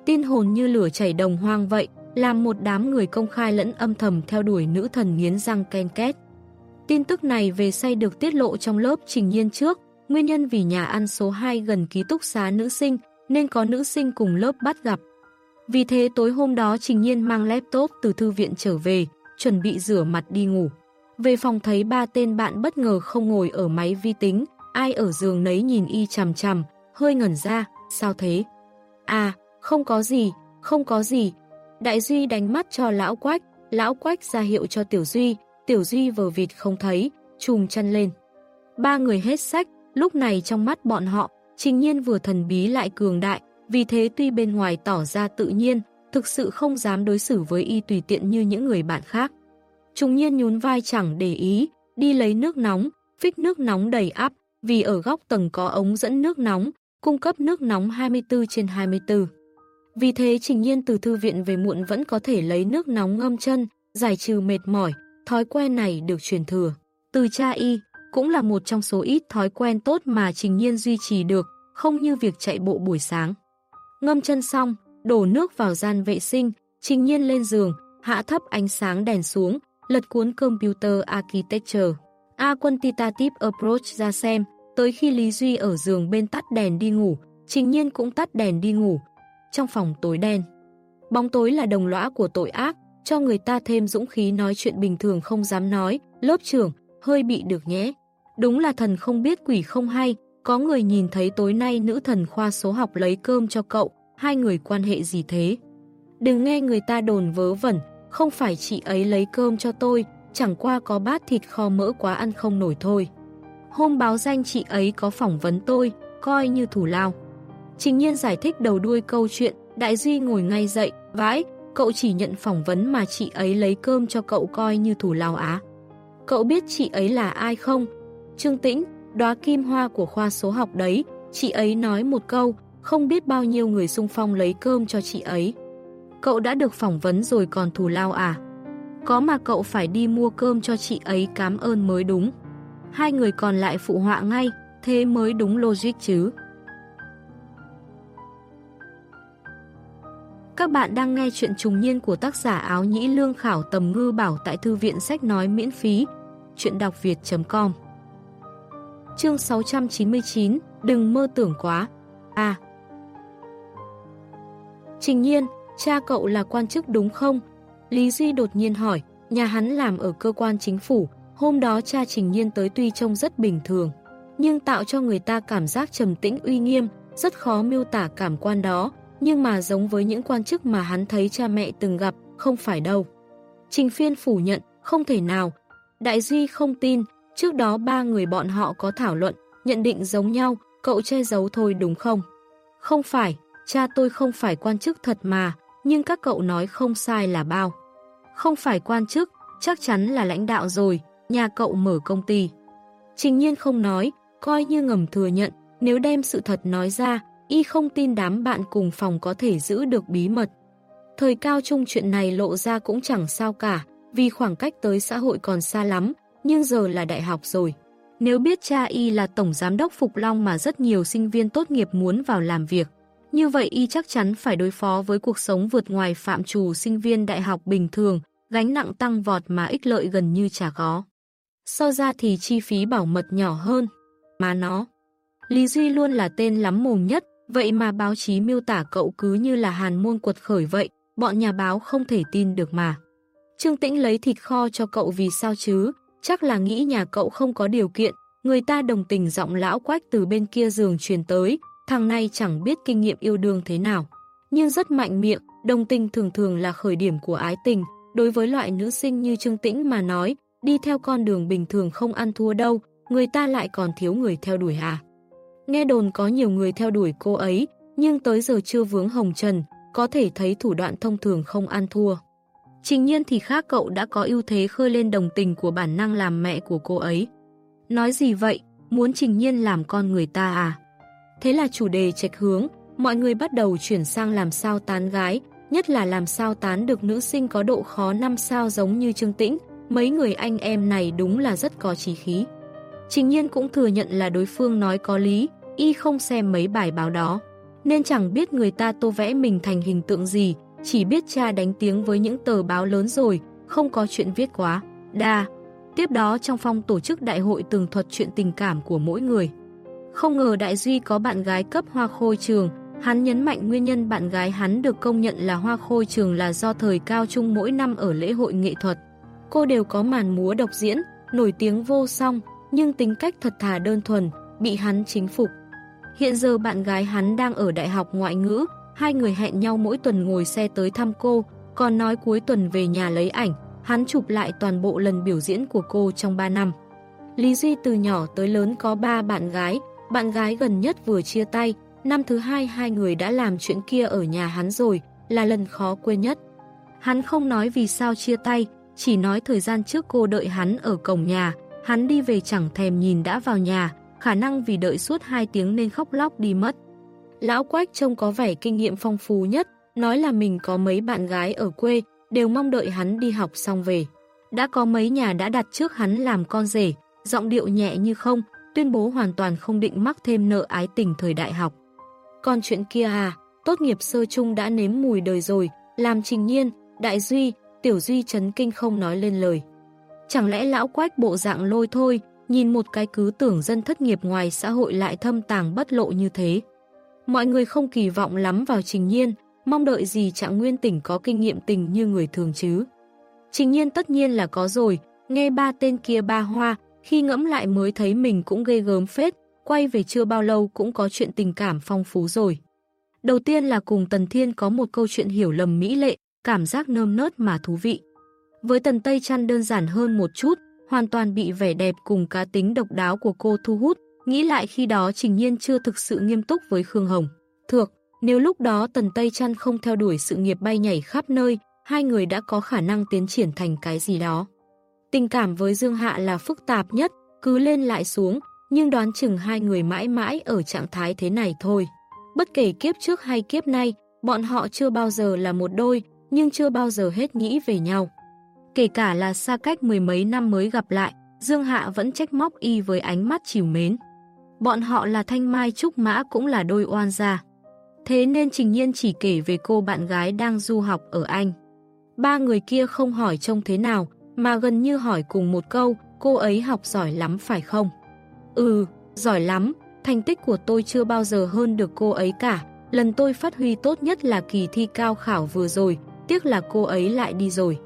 Tin hồn như lửa chảy đồng hoang vậy, làm một đám người công khai lẫn âm thầm theo đuổi nữ thần nghiến răng ken két. Tin tức này về say được tiết lộ trong lớp trình nhiên trước, nguyên nhân vì nhà ăn số 2 gần ký túc xá nữ sinh nên có nữ sinh cùng lớp bắt gặp. Vì thế tối hôm đó Trình Nhiên mang laptop từ thư viện trở về, chuẩn bị rửa mặt đi ngủ. Về phòng thấy ba tên bạn bất ngờ không ngồi ở máy vi tính, ai ở giường nấy nhìn y chằm chằm, hơi ngẩn ra, sao thế? À, không có gì, không có gì. Đại Duy đánh mắt cho lão quách, lão quách ra hiệu cho Tiểu Duy, Tiểu Duy vờ vịt không thấy, trùng chân lên. Ba người hết sách, lúc này trong mắt bọn họ, trình nhiên vừa thần bí lại cường đại, vì thế tuy bên ngoài tỏ ra tự nhiên, thực sự không dám đối xử với y tùy tiện như những người bạn khác. Trùng nhiên nhún vai chẳng để ý, đi lấy nước nóng, phích nước nóng đầy áp, vì ở góc tầng có ống dẫn nước nóng, cung cấp nước nóng 24 trên 24. Vì thế Trình Nhiên từ thư viện về muộn vẫn có thể lấy nước nóng ngâm chân, giải trừ mệt mỏi, thói quen này được truyền thừa. Từ cha y, cũng là một trong số ít thói quen tốt mà Trình Nhiên duy trì được, không như việc chạy bộ buổi sáng. Ngâm chân xong, đổ nước vào gian vệ sinh, Trình Nhiên lên giường, hạ thấp ánh sáng đèn xuống, lật cuốn Computer Architecture. A Quantitative Approach ra xem, tới khi Lý Duy ở giường bên tắt đèn đi ngủ, Trình Nhiên cũng tắt đèn đi ngủ. Trong phòng tối đen, bóng tối là đồng lõa của tội ác, cho người ta thêm dũng khí nói chuyện bình thường không dám nói, lớp trưởng, hơi bị được nhé. Đúng là thần không biết quỷ không hay, có người nhìn thấy tối nay nữ thần khoa số học lấy cơm cho cậu, hai người quan hệ gì thế? Đừng nghe người ta đồn vớ vẩn, không phải chị ấy lấy cơm cho tôi, chẳng qua có bát thịt kho mỡ quá ăn không nổi thôi. Hôm báo danh chị ấy có phỏng vấn tôi, coi như thủ lao. Trình nhiên giải thích đầu đuôi câu chuyện, Đại Duy ngồi ngay dậy, vãi, cậu chỉ nhận phỏng vấn mà chị ấy lấy cơm cho cậu coi như thủ lao á. Cậu biết chị ấy là ai không? Trương Tĩnh, đóa kim hoa của khoa số học đấy, chị ấy nói một câu, không biết bao nhiêu người xung phong lấy cơm cho chị ấy. Cậu đã được phỏng vấn rồi còn thù lao à? Có mà cậu phải đi mua cơm cho chị ấy cảm ơn mới đúng. Hai người còn lại phụ họa ngay, thế mới đúng logic chứ. Các bạn đang nghe chuyện trùng niên của tác giả áo nhĩ lương khảo tầm ngư bảo tại thư viện sách nói miễn phí. Chuyện đọc việt.com Chương 699 Đừng mơ tưởng quá À Trình nhiên, cha cậu là quan chức đúng không? Lý Duy đột nhiên hỏi, nhà hắn làm ở cơ quan chính phủ, hôm đó cha Trình Nhiên tới tuy trông rất bình thường, nhưng tạo cho người ta cảm giác trầm tĩnh uy nghiêm, rất khó miêu tả cảm quan đó, nhưng mà giống với những quan chức mà hắn thấy cha mẹ từng gặp, không phải đâu. Trình Phiên phủ nhận, không thể nào. Đại Duy không tin, trước đó ba người bọn họ có thảo luận, nhận định giống nhau, cậu che giấu thôi đúng không? Không phải, cha tôi không phải quan chức thật mà, nhưng các cậu nói không sai là bao. Không phải quan chức, chắc chắn là lãnh đạo rồi, nhà cậu mở công ty. Trình nhiên không nói, coi như ngầm thừa nhận, nếu đem sự thật nói ra, y không tin đám bạn cùng phòng có thể giữ được bí mật. Thời cao trung chuyện này lộ ra cũng chẳng sao cả, vì khoảng cách tới xã hội còn xa lắm, nhưng giờ là đại học rồi. Nếu biết cha y là tổng giám đốc Phục Long mà rất nhiều sinh viên tốt nghiệp muốn vào làm việc, như vậy y chắc chắn phải đối phó với cuộc sống vượt ngoài phạm trù sinh viên đại học bình thường, gánh nặng tăng vọt mà ích lợi gần như chả có. So ra thì chi phí bảo mật nhỏ hơn. Mà nó, Lý Duy luôn là tên lắm mồm nhất, vậy mà báo chí miêu tả cậu cứ như là hàn môn quật khởi vậy, bọn nhà báo không thể tin được mà. Trương Tĩnh lấy thịt kho cho cậu vì sao chứ, chắc là nghĩ nhà cậu không có điều kiện, người ta đồng tình giọng lão quách từ bên kia giường truyền tới, thằng này chẳng biết kinh nghiệm yêu đương thế nào. Nhưng rất mạnh miệng, đồng tình thường thường là khởi điểm của ái tình, đối với loại nữ sinh như Trương Tĩnh mà nói, đi theo con đường bình thường không ăn thua đâu, người ta lại còn thiếu người theo đuổi à. Nghe đồn có nhiều người theo đuổi cô ấy, nhưng tới giờ chưa vướng hồng trần, có thể thấy thủ đoạn thông thường không ăn thua. Trình nhiên thì khác cậu đã có ưu thế khơi lên đồng tình của bản năng làm mẹ của cô ấy. Nói gì vậy, muốn trình nhiên làm con người ta à? Thế là chủ đề trạch hướng, mọi người bắt đầu chuyển sang làm sao tán gái, nhất là làm sao tán được nữ sinh có độ khó năm sao giống như Trương Tĩnh, mấy người anh em này đúng là rất có trí khí. Trình nhiên cũng thừa nhận là đối phương nói có lý, y không xem mấy bài báo đó, nên chẳng biết người ta tô vẽ mình thành hình tượng gì, chỉ biết cha đánh tiếng với những tờ báo lớn rồi, không có chuyện viết quá. Đa. Tiếp đó trong phong tổ chức đại hội tường thuật chuyện tình cảm của mỗi người. Không ngờ Đại Duy có bạn gái cấp hoa khôi trường, hắn nhấn mạnh nguyên nhân bạn gái hắn được công nhận là hoa khôi trường là do thời cao trung mỗi năm ở lễ hội nghệ thuật. Cô đều có màn múa độc diễn, nổi tiếng vô song, nhưng tính cách thật thà đơn thuần, bị hắn chính phục. Hiện giờ bạn gái hắn đang ở đại học ngoại ngữ, hai người hẹn nhau mỗi tuần ngồi xe tới thăm cô, còn nói cuối tuần về nhà lấy ảnh, hắn chụp lại toàn bộ lần biểu diễn của cô trong 3 năm. Lý Duy từ nhỏ tới lớn có 3 bạn gái, bạn gái gần nhất vừa chia tay, năm thứ hai hai người đã làm chuyện kia ở nhà hắn rồi, là lần khó quên nhất. Hắn không nói vì sao chia tay, chỉ nói thời gian trước cô đợi hắn ở cổng nhà, hắn đi về chẳng thèm nhìn đã vào nhà, khả năng vì đợi suốt 2 tiếng nên khóc lóc đi mất. Lão Quách trông có vẻ kinh nghiệm phong phú nhất, nói là mình có mấy bạn gái ở quê, đều mong đợi hắn đi học xong về. Đã có mấy nhà đã đặt trước hắn làm con rể, giọng điệu nhẹ như không, tuyên bố hoàn toàn không định mắc thêm nợ ái tình thời đại học. Còn chuyện kia à, tốt nghiệp sơ chung đã nếm mùi đời rồi, làm trình nhiên, đại duy, tiểu duy chấn kinh không nói lên lời. Chẳng lẽ lão quách bộ dạng lôi thôi, nhìn một cái cứ tưởng dân thất nghiệp ngoài xã hội lại thâm tàng bất lộ như thế. Mọi người không kỳ vọng lắm vào trình nhiên, mong đợi gì trạng nguyên tỉnh có kinh nghiệm tình như người thường chứ. Trình nhiên tất nhiên là có rồi, nghe ba tên kia ba hoa, khi ngẫm lại mới thấy mình cũng ghê gớm phết, quay về chưa bao lâu cũng có chuyện tình cảm phong phú rồi. Đầu tiên là cùng Tần Thiên có một câu chuyện hiểu lầm mỹ lệ, cảm giác nơm nớt mà thú vị. Với tần tây trăn đơn giản hơn một chút, hoàn toàn bị vẻ đẹp cùng cá tính độc đáo của cô thu hút, nghĩ lại khi đó Trình Nhiên chưa thực sự nghiêm túc với Khương Hồng. Thược, nếu lúc đó Tần Tây Trăn không theo đuổi sự nghiệp bay nhảy khắp nơi, hai người đã có khả năng tiến triển thành cái gì đó. Tình cảm với Dương Hạ là phức tạp nhất, cứ lên lại xuống, nhưng đoán chừng hai người mãi mãi ở trạng thái thế này thôi. Bất kể kiếp trước hay kiếp nay, bọn họ chưa bao giờ là một đôi, nhưng chưa bao giờ hết nghĩ về nhau. Kể cả là xa cách mười mấy năm mới gặp lại, Dương Hạ vẫn trách móc y với ánh mắt chiều mến. Bọn họ là Thanh Mai Trúc Mã cũng là đôi oan gia. Thế nên Trình Nhiên chỉ kể về cô bạn gái đang du học ở Anh. Ba người kia không hỏi trông thế nào, mà gần như hỏi cùng một câu, cô ấy học giỏi lắm phải không? Ừ, giỏi lắm, thành tích của tôi chưa bao giờ hơn được cô ấy cả. Lần tôi phát huy tốt nhất là kỳ thi cao khảo vừa rồi, tiếc là cô ấy lại đi rồi.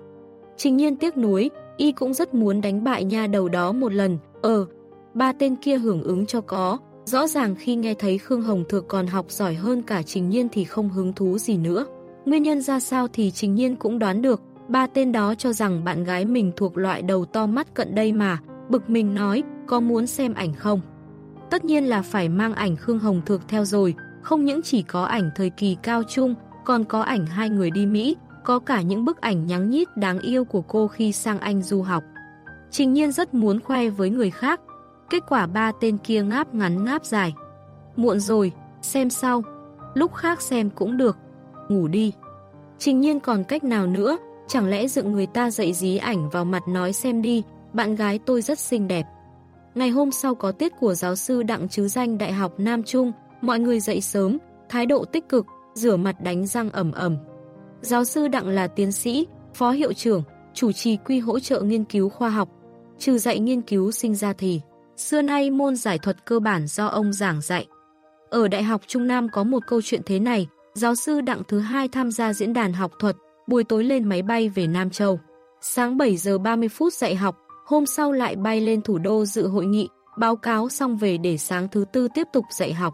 Trình nhiên tiếc nuối, y cũng rất muốn đánh bại nha đầu đó một lần. Ờ, ba tên kia hưởng ứng cho có. Rõ ràng khi nghe thấy Khương Hồng Thược còn học giỏi hơn cả Trình Nhiên thì không hứng thú gì nữa. Nguyên nhân ra sao thì Trình Nhiên cũng đoán được, ba tên đó cho rằng bạn gái mình thuộc loại đầu to mắt cận đây mà, bực mình nói, có muốn xem ảnh không? Tất nhiên là phải mang ảnh Khương Hồng Thược theo rồi, không những chỉ có ảnh thời kỳ cao trung, còn có ảnh hai người đi Mỹ, có cả những bức ảnh nhắn nhít đáng yêu của cô khi sang Anh du học. Trình nhiên rất muốn khoe với người khác, kết quả ba tên kia ngáp ngắn ngáp dài. Muộn rồi, xem sau, lúc khác xem cũng được, ngủ đi. Trình nhiên còn cách nào nữa, chẳng lẽ dựng người ta dậy dí ảnh vào mặt nói xem đi, bạn gái tôi rất xinh đẹp. Ngày hôm sau có tiết của giáo sư Đặng Chứ Danh Đại học Nam Trung, mọi người dậy sớm, thái độ tích cực, rửa mặt đánh răng ẩm ẩm. Giáo sư Đặng là tiến sĩ, phó hiệu trưởng, chủ trì quy hỗ trợ nghiên cứu khoa học. Trừ dạy nghiên cứu sinh ra thì, xưa nay môn giải thuật cơ bản do ông giảng dạy. Ở Đại học Trung Nam có một câu chuyện thế này, giáo sư Đặng thứ hai tham gia diễn đàn học thuật, buổi tối lên máy bay về Nam Châu. Sáng 7 giờ 30 phút dạy học, hôm sau lại bay lên thủ đô dự hội nghị, báo cáo xong về để sáng thứ tư tiếp tục dạy học.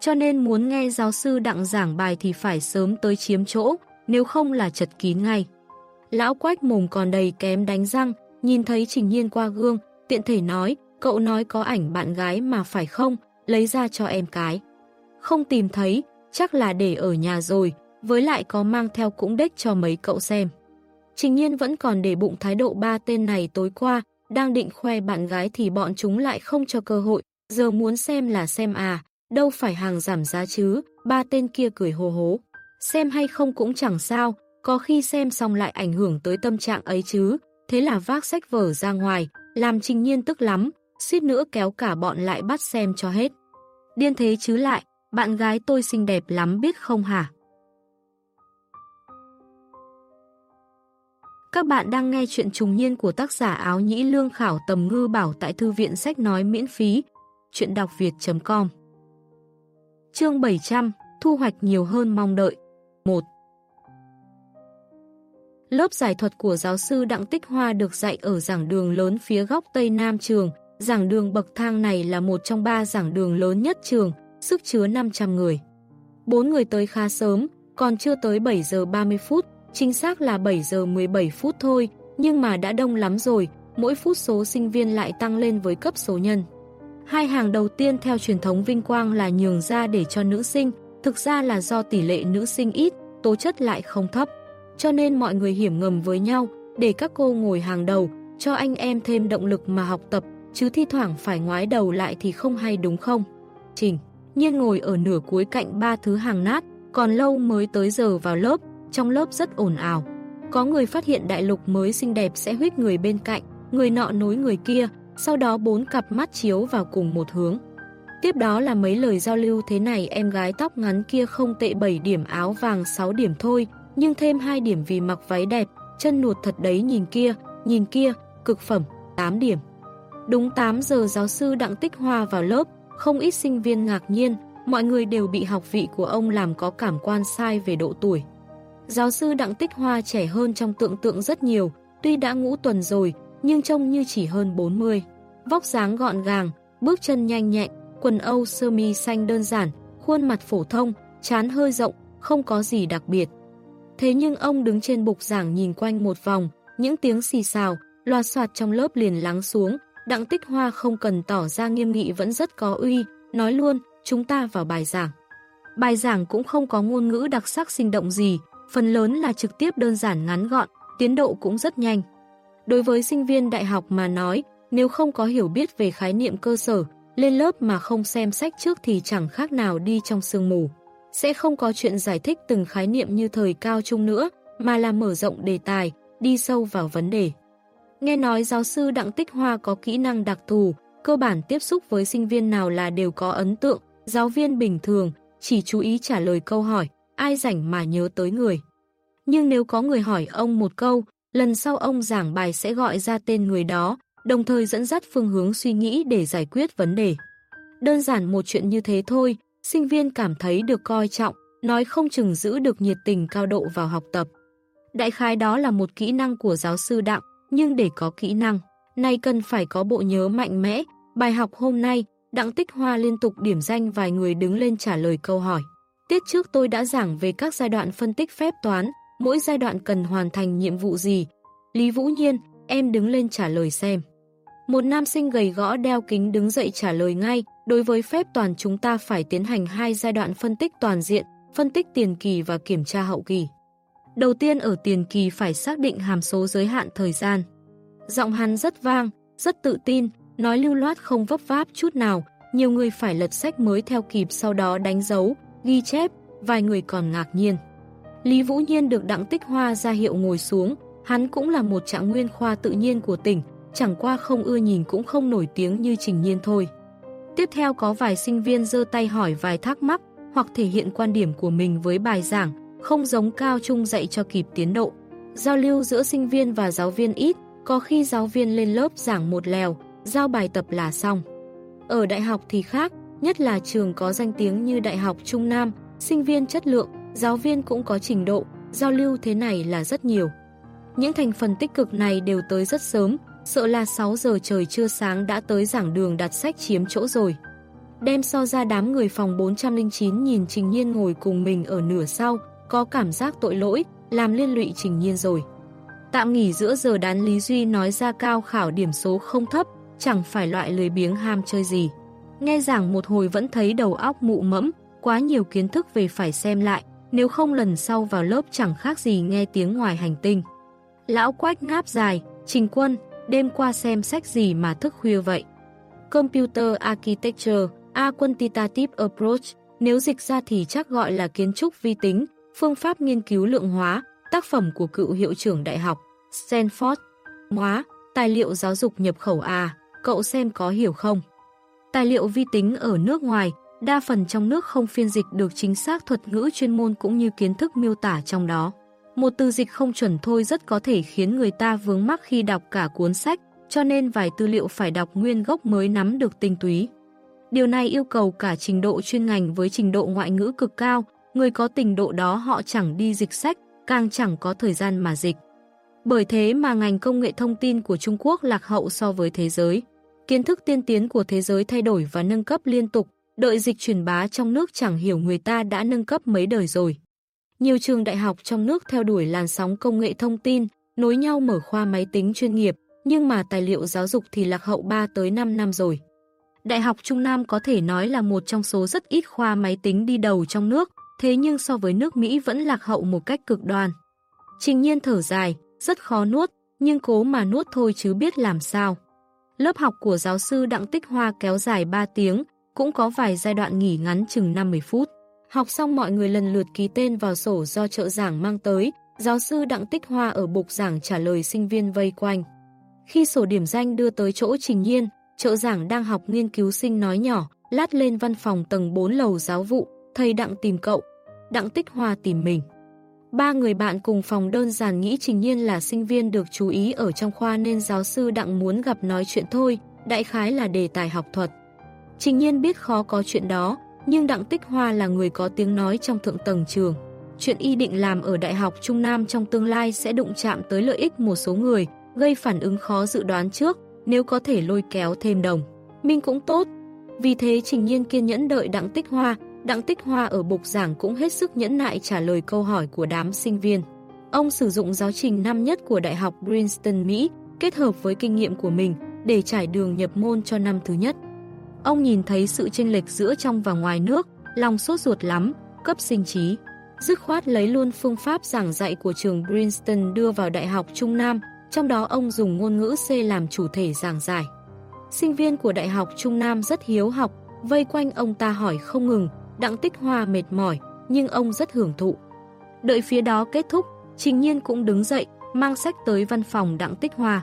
Cho nên muốn nghe giáo sư Đặng giảng bài thì phải sớm tới chiếm chỗ, nếu không là chật kín ngay. Lão quách mồm còn đầy kém đánh răng, nhìn thấy Trình Nhiên qua gương, tiện thể nói, cậu nói có ảnh bạn gái mà phải không, lấy ra cho em cái. Không tìm thấy, chắc là để ở nhà rồi, với lại có mang theo cũng đếch cho mấy cậu xem. Trình Nhiên vẫn còn để bụng thái độ ba tên này tối qua, đang định khoe bạn gái thì bọn chúng lại không cho cơ hội, giờ muốn xem là xem à, đâu phải hàng giảm giá chứ, ba tên kia cười hồ hố xem hay không cũng chẳng sao, có khi xem xong lại ảnh hưởng tới tâm trạng ấy chứ, thế là vác sách vở ra ngoài, làm trình nhiên tức lắm, suýt nữa kéo cả bọn lại bắt xem cho hết. Điên thế chứ lại, bạn gái tôi xinh đẹp lắm biết không hả? Các bạn đang nghe chuyện trùng niên của tác giả áo nhĩ lương khảo tầm ngư bảo tại thư viện sách nói miễn phí, chuyện đọc việt.com Chương 700, thu hoạch nhiều hơn mong đợi 1. Lớp giải thuật của giáo sư Đặng Tích Hoa được dạy ở giảng đường lớn phía góc Tây Nam trường. Giảng đường bậc thang này là một trong ba giảng đường lớn nhất trường, sức chứa 500 người. Bốn người tới khá sớm, còn chưa tới 7 giờ 30 phút, chính xác là 7 giờ 17 phút thôi, nhưng mà đã đông lắm rồi, mỗi phút số sinh viên lại tăng lên với cấp số nhân. Hai hàng đầu tiên theo truyền thống vinh quang là nhường ra để cho nữ sinh, thực ra là do tỷ lệ nữ sinh ít, tố chất lại không thấp. Cho nên mọi người hiểm ngầm với nhau, để các cô ngồi hàng đầu, cho anh em thêm động lực mà học tập, chứ thi thoảng phải ngoái đầu lại thì không hay đúng không? Trình, nhiên ngồi ở nửa cuối cạnh ba thứ hàng nát, còn lâu mới tới giờ vào lớp, trong lớp rất ồn ào. Có người phát hiện đại lục mới xinh đẹp sẽ huyết người bên cạnh, người nọ nối người kia, sau đó bốn cặp mắt chiếu vào cùng một hướng. Tiếp đó là mấy lời giao lưu thế này em gái tóc ngắn kia không tệ 7 điểm áo vàng 6 điểm thôi, nhưng thêm 2 điểm vì mặc váy đẹp, chân nuột thật đấy nhìn kia, nhìn kia, cực phẩm, 8 điểm. Đúng 8 giờ giáo sư Đặng Tích Hoa vào lớp, không ít sinh viên ngạc nhiên, mọi người đều bị học vị của ông làm có cảm quan sai về độ tuổi. Giáo sư Đặng Tích Hoa trẻ hơn trong tượng tượng rất nhiều, tuy đã ngũ tuần rồi, nhưng trông như chỉ hơn 40. Vóc dáng gọn gàng, bước chân nhanh nhẹn, quần âu sơ mi xanh đơn giản, khuôn mặt phổ thông, chán hơi rộng, không có gì đặc biệt. Thế nhưng ông đứng trên bục giảng nhìn quanh một vòng, những tiếng xì xào, loa soạt trong lớp liền lắng xuống, Đặng Tích Hoa không cần tỏ ra nghiêm nghị vẫn rất có uy, nói luôn, chúng ta vào bài giảng. Bài giảng cũng không có ngôn ngữ đặc sắc sinh động gì, phần lớn là trực tiếp đơn giản ngắn gọn, tiến độ cũng rất nhanh. Đối với sinh viên đại học mà nói, nếu không có hiểu biết về khái niệm cơ sở, lên lớp mà không xem sách trước thì chẳng khác nào đi trong sương mù. Sẽ không có chuyện giải thích từng khái niệm như thời cao trung nữa, mà là mở rộng đề tài, đi sâu vào vấn đề. Nghe nói giáo sư Đặng Tích Hoa có kỹ năng đặc thù, cơ bản tiếp xúc với sinh viên nào là đều có ấn tượng, giáo viên bình thường, chỉ chú ý trả lời câu hỏi, ai rảnh mà nhớ tới người. Nhưng nếu có người hỏi ông một câu, lần sau ông giảng bài sẽ gọi ra tên người đó, đồng thời dẫn dắt phương hướng suy nghĩ để giải quyết vấn đề. Đơn giản một chuyện như thế thôi, sinh viên cảm thấy được coi trọng, nói không chừng giữ được nhiệt tình cao độ vào học tập. Đại khái đó là một kỹ năng của giáo sư Đặng, nhưng để có kỹ năng, này cần phải có bộ nhớ mạnh mẽ. Bài học hôm nay, Đặng Tích Hoa liên tục điểm danh vài người đứng lên trả lời câu hỏi. Tiết trước tôi đã giảng về các giai đoạn phân tích phép toán, mỗi giai đoạn cần hoàn thành nhiệm vụ gì. Lý Vũ Nhiên, em đứng lên trả lời xem. Một nam sinh gầy gõ đeo kính đứng dậy trả lời ngay, đối với phép toàn chúng ta phải tiến hành hai giai đoạn phân tích toàn diện, phân tích tiền kỳ và kiểm tra hậu kỳ. Đầu tiên ở tiền kỳ phải xác định hàm số giới hạn thời gian. Giọng hắn rất vang, rất tự tin, nói lưu loát không vấp váp chút nào, nhiều người phải lật sách mới theo kịp sau đó đánh dấu, ghi chép, vài người còn ngạc nhiên. Lý Vũ Nhiên được Đặng Tích Hoa ra hiệu ngồi xuống, hắn cũng là một trạng nguyên khoa tự nhiên của tỉnh, chẳng qua không ưa nhìn cũng không nổi tiếng như Trình Nhiên thôi. Tiếp theo có vài sinh viên dơ tay hỏi vài thắc mắc hoặc thể hiện quan điểm của mình với bài giảng, không giống cao trung dạy cho kịp tiến độ. Giao lưu giữa sinh viên và giáo viên ít, có khi giáo viên lên lớp giảng một lèo, giao bài tập là xong. Ở đại học thì khác, nhất là trường có danh tiếng như Đại học Trung Nam, sinh viên chất lượng, giáo viên cũng có trình độ, giao lưu thế này là rất nhiều. Những thành phần tích cực này đều tới rất sớm, sợ là 6 giờ trời chưa sáng đã tới giảng đường đặt sách chiếm chỗ rồi. Đem so ra đám người phòng 409 nhìn Trình Nhiên ngồi cùng mình ở nửa sau, có cảm giác tội lỗi, làm liên lụy Trình Nhiên rồi. Tạm nghỉ giữa giờ đán Lý Duy nói ra cao khảo điểm số không thấp, chẳng phải loại lười biếng ham chơi gì. Nghe giảng một hồi vẫn thấy đầu óc mụ mẫm, quá nhiều kiến thức về phải xem lại, nếu không lần sau vào lớp chẳng khác gì nghe tiếng ngoài hành tinh. Lão quách ngáp dài, Trình Quân, đêm qua xem sách gì mà thức khuya vậy? Computer Architecture, A Quantitative Approach, nếu dịch ra thì chắc gọi là kiến trúc vi tính, phương pháp nghiên cứu lượng hóa, tác phẩm của cựu hiệu trưởng đại học, Stanford. Hóa, tài liệu giáo dục nhập khẩu à? cậu xem có hiểu không? Tài liệu vi tính ở nước ngoài, đa phần trong nước không phiên dịch được chính xác thuật ngữ chuyên môn cũng như kiến thức miêu tả trong đó. Một từ dịch không chuẩn thôi rất có thể khiến người ta vướng mắc khi đọc cả cuốn sách, cho nên vài tư liệu phải đọc nguyên gốc mới nắm được tinh túy. Điều này yêu cầu cả trình độ chuyên ngành với trình độ ngoại ngữ cực cao, người có trình độ đó họ chẳng đi dịch sách, càng chẳng có thời gian mà dịch. Bởi thế mà ngành công nghệ thông tin của Trung Quốc lạc hậu so với thế giới. Kiến thức tiên tiến của thế giới thay đổi và nâng cấp liên tục, đợi dịch truyền bá trong nước chẳng hiểu người ta đã nâng cấp mấy đời rồi. Nhiều trường đại học trong nước theo đuổi làn sóng công nghệ thông tin, nối nhau mở khoa máy tính chuyên nghiệp, nhưng mà tài liệu giáo dục thì lạc hậu 3 tới 5 năm rồi. Đại học Trung Nam có thể nói là một trong số rất ít khoa máy tính đi đầu trong nước, thế nhưng so với nước Mỹ vẫn lạc hậu một cách cực đoan. Trình nhiên thở dài, rất khó nuốt, nhưng cố mà nuốt thôi chứ biết làm sao. Lớp học của giáo sư Đặng Tích Hoa kéo dài 3 tiếng, cũng có vài giai đoạn nghỉ ngắn chừng 50 phút. Học xong mọi người lần lượt ký tên vào sổ do trợ giảng mang tới, giáo sư Đặng Tích Hoa ở bục giảng trả lời sinh viên vây quanh. Khi sổ điểm danh đưa tới chỗ Trình Nhiên, trợ giảng đang học nghiên cứu sinh nói nhỏ, lát lên văn phòng tầng 4 lầu giáo vụ, thầy Đặng tìm cậu, Đặng Tích Hoa tìm mình. Ba người bạn cùng phòng đơn giản nghĩ Trình Nhiên là sinh viên được chú ý ở trong khoa nên giáo sư Đặng muốn gặp nói chuyện thôi, đại khái là đề tài học thuật. Trình Nhiên biết khó có chuyện đó, nhưng Đặng Tích Hoa là người có tiếng nói trong thượng tầng trường. Chuyện y định làm ở Đại học Trung Nam trong tương lai sẽ đụng chạm tới lợi ích một số người, gây phản ứng khó dự đoán trước, nếu có thể lôi kéo thêm đồng. Minh cũng tốt. Vì thế Trình Nhiên kiên nhẫn đợi Đặng Tích Hoa, Đặng Tích Hoa ở bục giảng cũng hết sức nhẫn nại trả lời câu hỏi của đám sinh viên. Ông sử dụng giáo trình năm nhất của Đại học Princeton, Mỹ, kết hợp với kinh nghiệm của mình để trải đường nhập môn cho năm thứ nhất. Ông nhìn thấy sự chênh lệch giữa trong và ngoài nước, lòng sốt ruột lắm, cấp sinh trí. Dứt khoát lấy luôn phương pháp giảng dạy của trường Princeton đưa vào Đại học Trung Nam, trong đó ông dùng ngôn ngữ C làm chủ thể giảng giải. Sinh viên của Đại học Trung Nam rất hiếu học, vây quanh ông ta hỏi không ngừng, Đặng Tích Hoa mệt mỏi, nhưng ông rất hưởng thụ. Đợi phía đó kết thúc, Trình Nhiên cũng đứng dậy, mang sách tới văn phòng Đặng Tích Hoa.